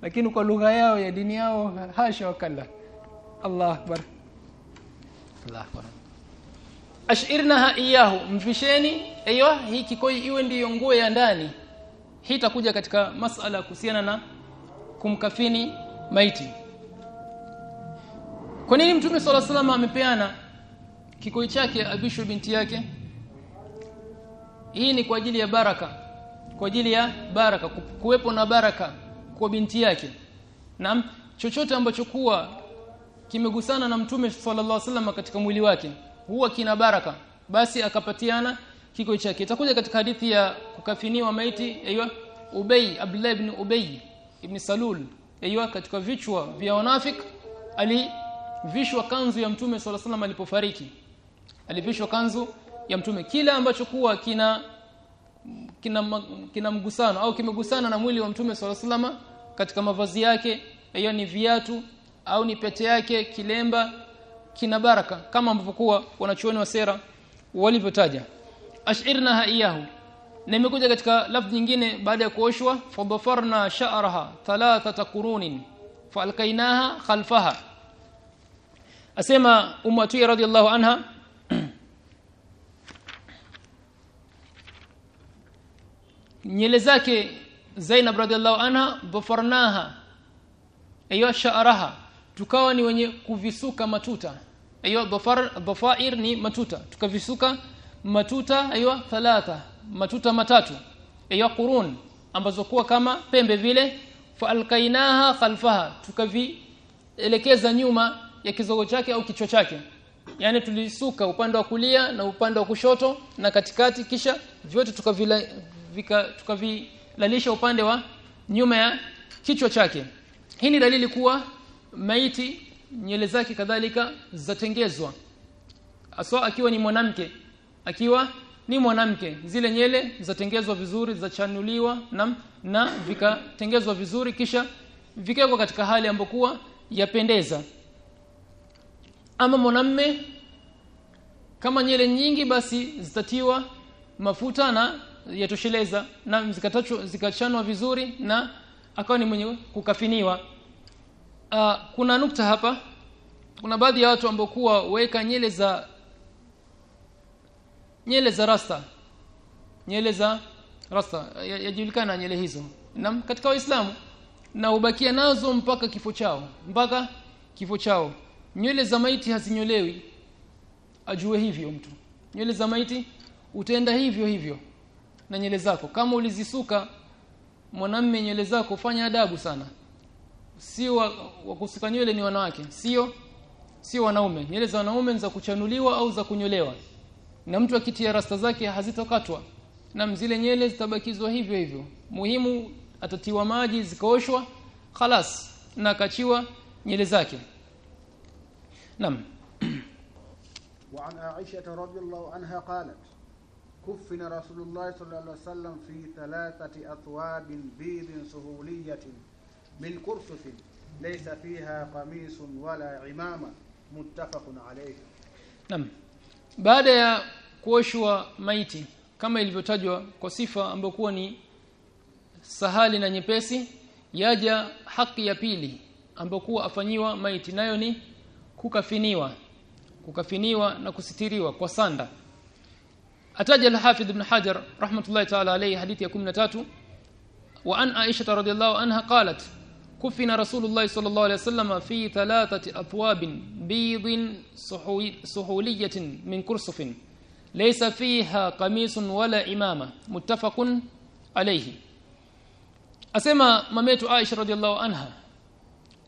lakini kwa lugha yao ya dini yao hasha wakala. Allah akbar. Allah akbar. Ashirnaha iyahu mvisheni. Aiyo hii kikoi iwe ndiyo nguo ya ndani. Hii itakuja katika masala kuhusiana na kumkafini maiti. Kwa nini mtume swalla sallam amepeana kikoi chake abishu binti yake hii ni kwa ajili ya baraka. Kwa ajili ya baraka. Kuwepo na baraka kwa binti yake. Na chochote ambacho kuwa kimegusana na mtume sallallahu alaihi wasallam katika mwili wake huwa kina baraka. Basi akapatiana kiko chake. Itakuja katika hadithi ya kukafiniwa maiti aiywa Ubay Abdullah ibn Ubay ibn Salul aiywa katika vichwa vya wanafik alivishwa kanzu ya mtume sallallahu alaihi wasallam alipofariki. Alivishwa kanzu ya mtume. Kila ambacho kuwa kina kina kina mgusano au kimegusana na mwili wa mtume sallallahu katika mavazi yake hiyo ni viatu au ni pete yake kilemba kina baraka kama ambavyo kuwa wanachuoni wa sera walivyotaja. Ashirnaha iyahu. Na imekuja katika lafzi nyingine baada ya kuoshwa fadhafarna sha'raha thalathata qurunin falkainaha khalfaha. Asema ummu radhiyallahu anha nyele zake Zainab radhiallahu anha dhafarnaha ayo sha'raha tukawa ni wenye kuvisuka matuta. Ayo dhafar ni matuta. Tukavisuka matuta ayo thalatha matuta matatu. Ayo qurun ambazo kuwa kama pembe vile. Fa alkainaha khalfaha. Tukavielekeza nyuma ya kizogo chake au kichwa chake. Yani tulisuka upande wa kulia na upande wa kushoto na katikati kisha vyote tukavila tukavilalisha upande wa nyuma ya kichwa chake. Hii ni dalili kuwa maiti nywele zake kadhalika zatengezwa. Aswa akiwa ni mwanamke. Akiwa ni mwanamke zile nyele zatengezwa vizuri zachanuliwa na na vikatengezwa vizuri kisha vikawekwa katika hali ambokuwa yapendeza ama mwanamme kama nyele nyingi basi zitatiwa mafuta na yatosheleza na zikachanwa vizuri na akawa ni mwenye kukafiniwa. Uh, kuna nukta hapa. Kuna baadhi ya watu ambao kuwa weka nyele za nyele za rasta. Nyele za rasta. Yajulikana ya nyele hizo. Na katika waislamu na ubakia nazo mpaka kifo chao. Mpaka kifo chao. Nywele za maiti hazinyolewi. Ajue hivyo mtu. Nywele za maiti utaenda hivyo hivyo na nywele zako kama ulizisuka mwanamme nywele zako fanya adabu sana sio wa, wa kusuka nywele ni wanawake sio sio wanaume nywele za wanaume za kuchanuliwa au za kunyolewa na mtu akitia rasta zake hazitokatwa na zile nywele zitabakizwa hivyo hivyo muhimu atatiwa maji zikaoshwa khalas na akachiwa nywele zake naam وعن عائشة رضي الله عنها قالت kufina rasulullahi sallallahu alaihi wasallam fi thalathati athwabin bidin suhuliyatin min kursufin laysa fiha qamisun wala imama muttafaqun alayhi nam baada ya kuoshwa maiti kama ilivyotajwa kwa sifa ambayokuwa ni sahali na nyepesi yaja haki ya pili ambayokuwa afanyiwa maiti nayo ni kukafiniwa. Kukafiniwa na kusitiriwa kwa sanda. ataja al-Hafidh Ibn Hajar rahmatullahi ta'ala alayhi hadithi ya 13 wa an Aisha radhiyallahu anha qalat كفن رسول الله صلى الله عليه وسلم في ثلاثة أثواب بيض سحولية من كرسف ليس فيها قميص ولا إمامة متفق عليه asema mametu Aisha radhiallahu anha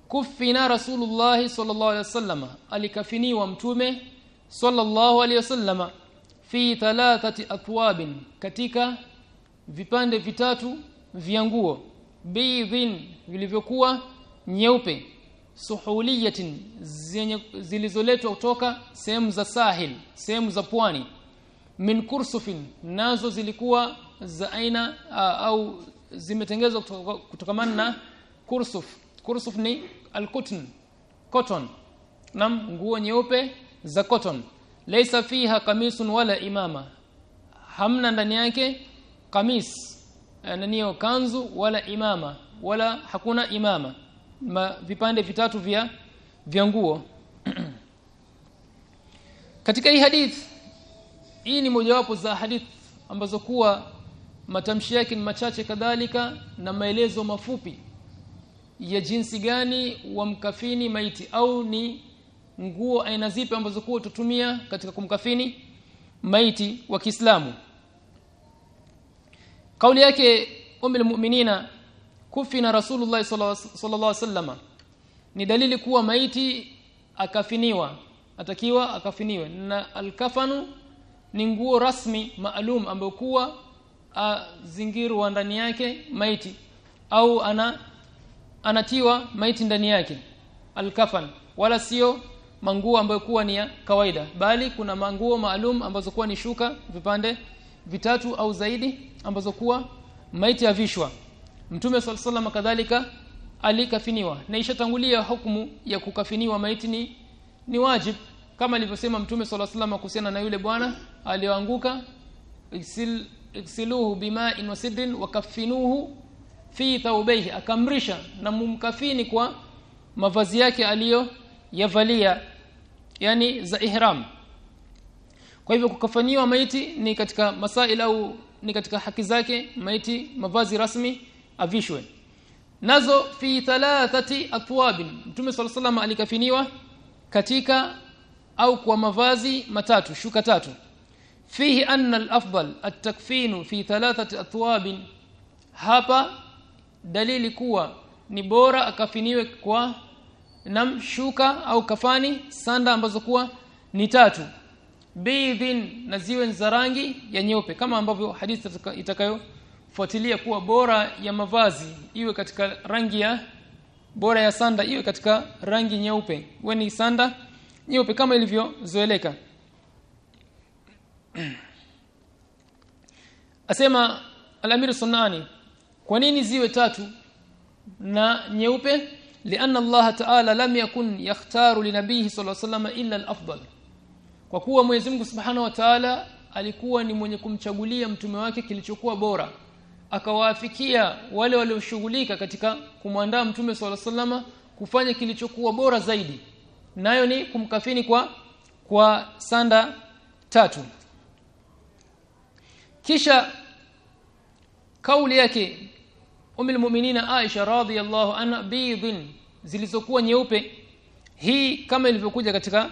kufina rasulullah sallallahu alaihi wasallam alikafiniwa mtume sallallahu alaihi wasallam Fi thalathati athwabin katika vipande vitatu vya nguo bidhin vilivyokuwa nyeupe suhuliyatin zilizoletwa kutoka sehemu za sahil sehemu za pwani. Min kursufin nazo zilikuwa za aina au zimetengenezwa kutokamana na kursuf. Kursuf ni alkutn cotton. Nam nguo nyeupe za cotton laysa fiha kamisun wala imama. Hamna ndani yake kamis naniyo kanzu wala imama wala hakuna imama. Ma, vipande vitatu vya vya nguo. Katika hii hadith hii ni mojawapo za hadith ambazo kuwa matamshi yake ni machache kadhalika na maelezo mafupi ya jinsi gani wa mkafini maiti au ni nguo aina zipi ambazo kuwa tutumia katika kumkafini maiti wa Kiislamu. Kauli yake ummul mu'minina kufina rasulullah sallallahu alaihi wasallam ni dalili kuwa maiti akafiniwa atakiwa akafiniwe. Na alkafanu ni nguo rasmi maalum ambayo kuwa azingirwa ndani yake maiti au ana anatiwa maiti ndani yake alkafan. Wala sio manguo ambayo kuwa ni ya kawaida. Bali kuna manguo maalum ambazo kuwa ni shuka vipande vitatu au zaidi ambazo kuwa maiti avishwa mtume sallallahu kadhalika alikafiniwa. Na ishatangulia hukumu ya kukafiniwa maiti ni ni wajib. Kama alivyosema mtume sallallahu alaihi kuhusiana na yule bwana aliyoanguka iksil iksiluhu bima'in wa sidrin wa kaffinuhu fi thawbayhi akamrisha na mumkafini kwa mavazi yake aliyo yavalia yani za ihram. Kwa hivyo kukafaniwa maiti ni katika masail au ni katika haki zake maiti mavazi rasmi avishwe. Nazo fi thalathati athwabin mtume sallallahu alaihi alikafiniwa katika au kwa mavazi matatu shuka tatu. Fihi anna al-afdal fi thalathati athwabin hapa dalili kuwa ni bora akafiniwe kwa nam shuka au kafani sanda ambazo kuwa ni tatu. Bidhin na ziwe za rangi ya nyeupe kama ambavyo hadithi itakayofuatilia kuwa bora ya mavazi iwe katika rangi ya bora ya sanda iwe katika rangi nyeupe. Iwe ni sanda nyeupe kama ilivyozoeleka. Asema al-amir sunani kwa nini ziwe tatu na nyeupe lianna الله ta'ala lam yakun يختار لنبيه صلى الله عليه illa al-afdal kwa kuwa Mwenyezi Mungu Subhanahu wa Ta'ala alikuwa ni mwenye kumchagulia mtume wake kilichokuwa bora akawaafikia wale walioshughulika katika kumwandaa mtume swalla sallama kufanya kilichokuwa bora zaidi. Nayo ni kumkafini kwa kwa sanda tatu. Kisha kauli yake umul mu'minina Aisha radhiyallahu anha bidhin zilizokuwa nyeupe. Hii kama ilivyokuja katika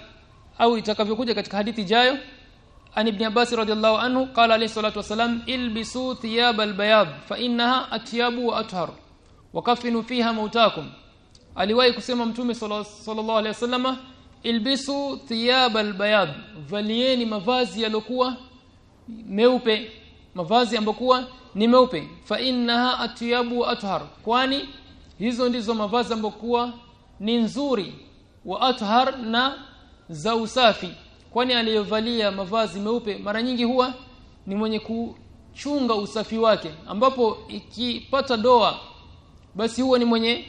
au itakavyokuja katika hadithi jayo an ibn Abbas radhiyallahu anhu qala alayhi salatu wasalam ilbisu thiyab bayad fa innaha atyabu wa athhar wa kafinu fiha mautakum aliwahi kusema mtume sallallahu alayhi wasallama ilbisu thiyab bayad valieni mavazi yalokuwa meupe mavazi ambokuwa ni meupe. Fa innaha atyabu athar. Kwani hizo ndizo mavazi ambokuwa ni nzuri wa athar na za usafi. Kwani aliyovalia mavazi meupe mara nyingi huwa ni mwenye kuchunga usafi wake. Ambapo ikipata doa basi huwa ni mwenye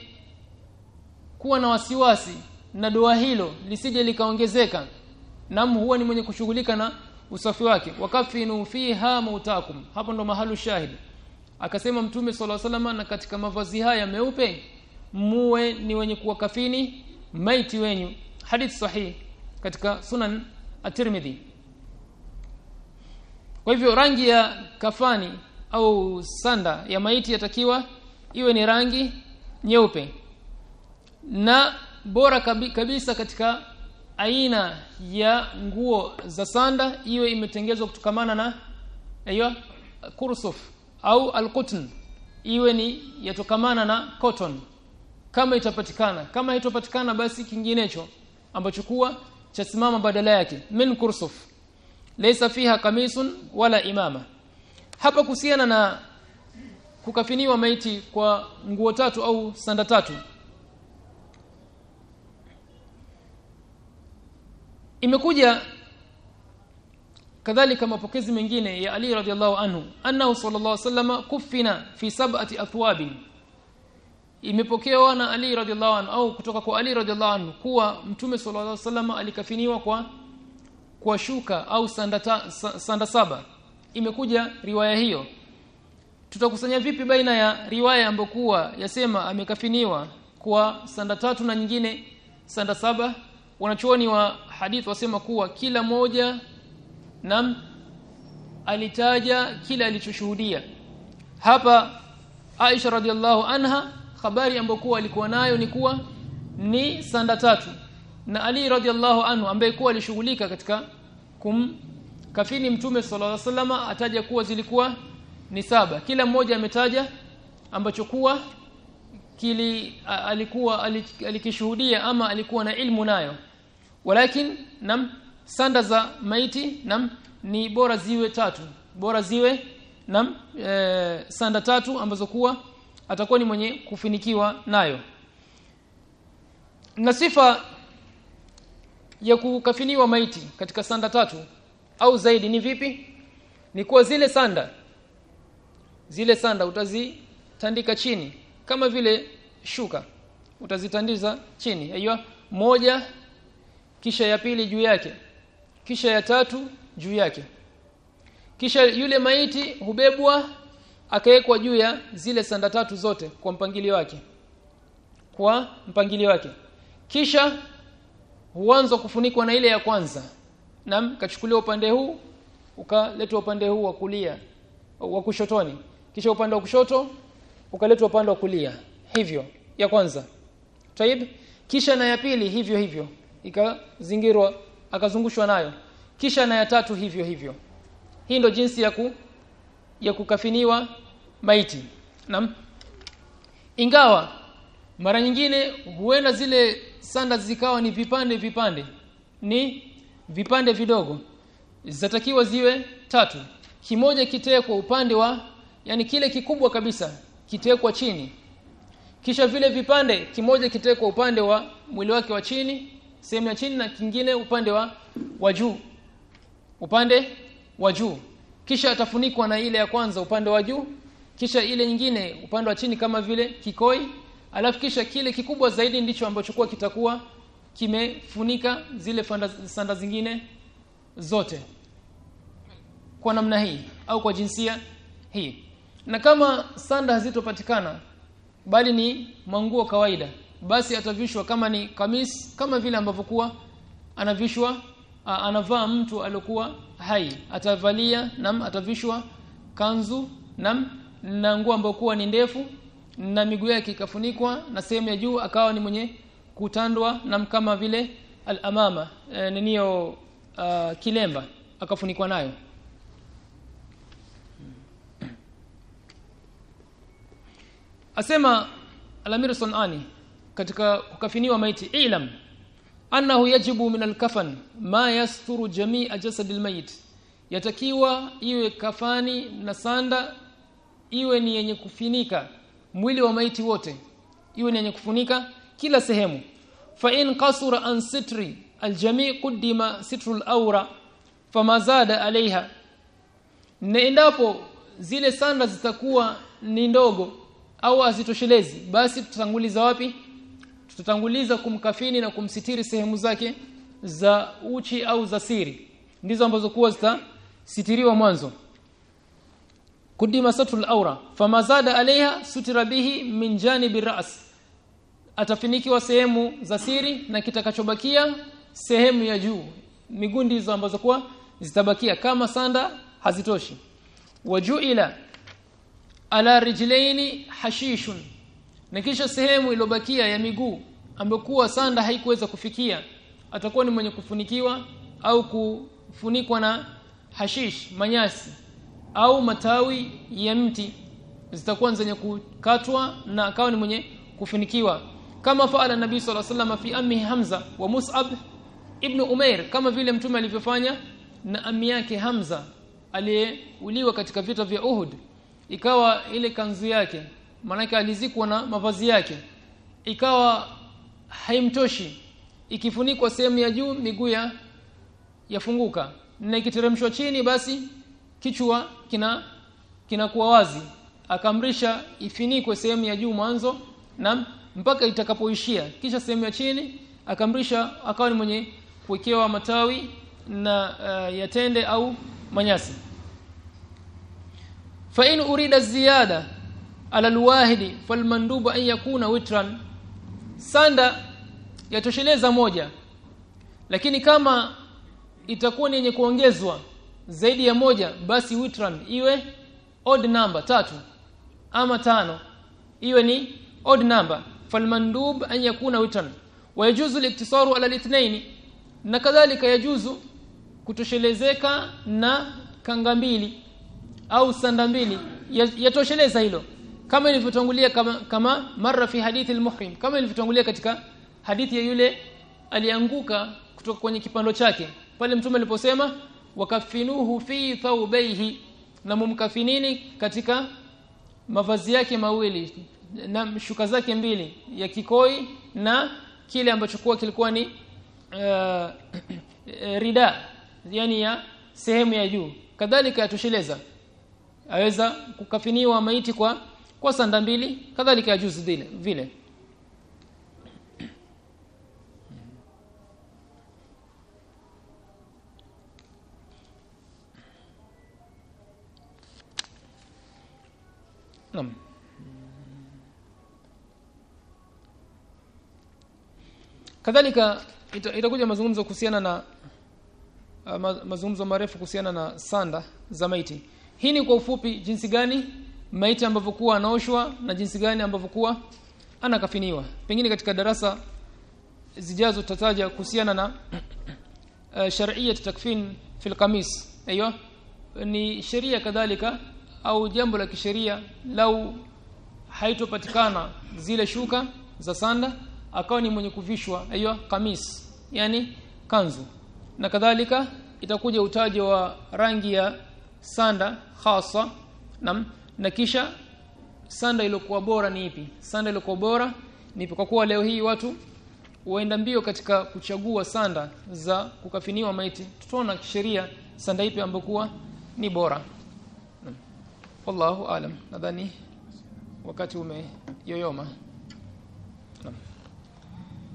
kuwa na wasiwasi na doa hilo lisije likaongezeka. Na huwa ni mwenye kushughulika na usafi wake. Wakafinu fiha mautakum. Hapo ndo mahalu shahidi. Akasema mtume sala salama na katika mavazi haya meupe muwe ni wenye kuwakafini maiti wenyu. Hadith sahih katika sunan at-Tirmidhi. Kwa hivyo rangi ya kafani au sanda ya maiti yatakiwa iwe ni rangi nyeupe. Na bora kabisa katika aina ya nguo za sanda iwe imetengezwa kutokamana na hiyo kursuf au alqutn iwe ni yatokamana na cotton. Kama itapatikana kama haitopatikana basi kinginecho ambacho kuwa chasimama badala yake min kursuf. Laysa fiha kamisun wala imama. Hapa kuhusiana na kukafiniwa maiti kwa nguo tatu au sanda tatu imekuja kadhalika mapokezi mengine ya Ali radhiallahu anhu. Annahu sallallahu alaihi wasallam kufina fi sab'ati athwabin. Imepokewa na Ali radhiallahu anhu au kutoka kwa Ali radhiallahu anhu kuwa mtume sallallahu alaihi wasallam alikafiniwa kwa kwa shuka au sanda, sanda saba. Imekuja riwaya hiyo. Tutakusanya vipi baina ya riwaya ambayo kuwa yasema amekafiniwa kwa sanda tatu na nyingine sanda saba wanachuoni wa hadith wasema kuwa kila moja nam alitaja kila alichoshuhudia. Hapa Aisha radhiallahu anha habari ambayo kuwa alikuwa nayo ni kuwa ni sanda tatu. Na Ali radhiallahu anhu ambaye kuwa alishughulika katika kum kafini mtume sallallahu alaihi wasallama ataja kuwa zilikuwa ni saba. Kila mmoja ametaja ambacho kuwa kili alikuwa alikishuhudia ama alikuwa na ilmu nayo walakin nam sanda za maiti nam ni bora ziwe tatu. Bora ziwe nam e, sanda tatu ambazo kuwa atakuwa ni mwenye kufinikiwa nayo. Na sifa ya kukafiniwa maiti katika sanda tatu au zaidi ni vipi? Ni kuwa zile sanda zile sanda utazitandika chini kama vile shuka utazitandiza chini. Aiyo moja kisha ya pili juu yake kisha ya tatu juu yake. Kisha yule maiti hubebwa akawekwa juu ya zile sanda tatu zote kwa mpangilio wake kwa mpangilio wake. Kisha huanza kufunikwa na ile ya kwanza. Nam kachukuliwa upande huu ukaletwa upande huu wa kulia wa kushotoni. Kisha upande wa kushoto ukaletwa upande wa kulia. Hivyo ya kwanza. Taib? Kisha na ya pili hivyo hivyo ikazingirwa akazungushwa nayo. Kisha na ya tatu hivyo hivyo. Hii ndo jinsi ya ku ya kukafiniwa maiti. Naam. Ingawa mara nyingine huenda zile sanda zikawa ni vipande vipande ni vipande vidogo zitatakiwa ziwe tatu. Kimoja kitekwa upande wa yani kile kikubwa kabisa kitekwa chini. Kisha vile vipande kimoja kitekwa upande wa mwili wake wa chini sehemu ya chini na kingine upande wa wa juu. Upande wa juu. Kisha atafunikwa na ile ya kwanza upande wa juu kisha ile nyingine upande wa chini kama vile kikoi. Alafu kisha kile kikubwa zaidi ndicho ambacho kwa kitakuwa kimefunika zile sanda zingine zote. Kwa namna hii au kwa jinsia hii. Na kama sanda hazitopatikana bali ni manguo kawaida basi atavishwa kama ni kamis kama vile ambavyo kuwa anavishwa anavaa mtu aliyokuwa hai. Atavalia nam atavishwa kanzu nam na nguo ambayo kuwa ni ndefu na miguu yake ikafunikwa na sehemu ya juu akawa ni mwenye kutandwa nam kama vile alamama e, niniyo uh, kilemba akafunikwa nayo. Asema Alamir sunani katika kukafiniwa maiti. Ilam annahu yajibu min al-kafan ma yasturu jami'a jasad al-mayit yatakiwa iwe kafani na sanda iwe ni yenye kufinika mwili wa maiti wote. Iwe ni yenye kufunika kila sehemu. Fa in qasura an sitri aljami quddima sitru alawra famazada fama zada alaiha na endapo zile sanda zitakuwa ni ndogo au hazitoshelezi basi tutanguliza wapi tutatanguliza kumkafini na kumsitiri sehemu zake za uchi au za siri. Ndizo ambazo kuwa zitasitiriwa mwanzo. Kudima satul aura. Famazada alaiha sutira bihi min janibi ras atafinikiwa sehemu za siri na kitakachobakia sehemu ya juu. Migundi hizo ambazo kuwa zitabakia. Kama sanda hazitoshi. Wajuila ala rijlaini hashishun na kisha sehemu iliyobakia ya miguu ambayokuwa sanda haikuweza kufikia. Atakuwa ni mwenye kufunikiwa au kufunikwa na hashish manyasi au matawi ya mti. Zitakuwa zenye kukatwa na akawa ni mwenye kufunikiwa. Kama faala nabii sallallahu alaihi wasallam fi ammi Hamza wa Mus'ab ibn Umair kama vile mtume alivyofanya na ammi yake Hamza aliyeuliwa katika vita vya Uhud. Ikawa ile kanzu yake maanake alizikwa na mavazi yake. Ikawa haimtoshi. Ikifunikwa sehemu ya juu miguu ya yafunguka. Na ikiteremshwa chini basi kichwa kina kinakuwa wazi. Akamrisha ifinikwe sehemu ya juu mwanzo na mpaka itakapoishia. Kisha sehemu ya chini akamrisha akawa ni mwenye kuwekewa matawi na uh, yatende au manyasi. Fa in urida ziyada ala alwahidi falmandubu an yakuna witran. Sanda yatosheleza moja lakini kama itakuwa ni yenye kuongezwa zaidi ya moja basi witran iwe odd number tatu ama tano iwe ni odd number. Falmandub an yakuna witran. Wayajuzu liktisaru ala alithnaini na kadhalika yajuzu kutoshelezeka na kanga mbili au sanda mbili. Yatosheleza hilo kama ilivyotangulia kama, kama marra fi hadithi almuhrim kama ilivyotangulia katika hadithi ya yule alianguka kutoka kwenye kipando chake. Pale mtume aliposema wakafinuhu fi thawbayhi na mumkafinini katika mavazi yake mawili na shuka zake mbili ya kikoi na kile ambacho kwa kilikuwa ni uh, rida yani ya sehemu ya juu. Kadhalika yatosheleza. Aweza kukafiniwa maiti kwa kwa sanda mbili kadhalika yajuzu vile vile Naam. Kadhalika itakuja mazungumzo kuhusiana na uh, mazungumzo marefu kuhusiana na sanda za maiti. Hii ni kwa ufupi jinsi gani maiti ambavyo kuwa anaoshwa na jinsi gani ambavyo kuwa anakafiniwa. Pengine katika darasa zijazo tutataja kuhusiana na uh, shar'iyat takfin fil qamis. Aiyo ni sheria kadhalika au jambo la kisheria lau haitopatikana zile shuka za sanda akawa ni mwenye kuvishwa aiyo kamis yani kanzu na kadhalika itakuja utaje wa rangi ya sanda hasa na, na kisha sanda iliyokuwa bora ni ipi? Sanda iliyokuwa bora ni ipi? Kwa kuwa leo hii watu waenda mbio katika kuchagua sanda za kukafiniwa maiti. Tutaona kisheria sanda ipi ambokuwa ni bora. Wallahu alam nadhani wakati umeyoyoma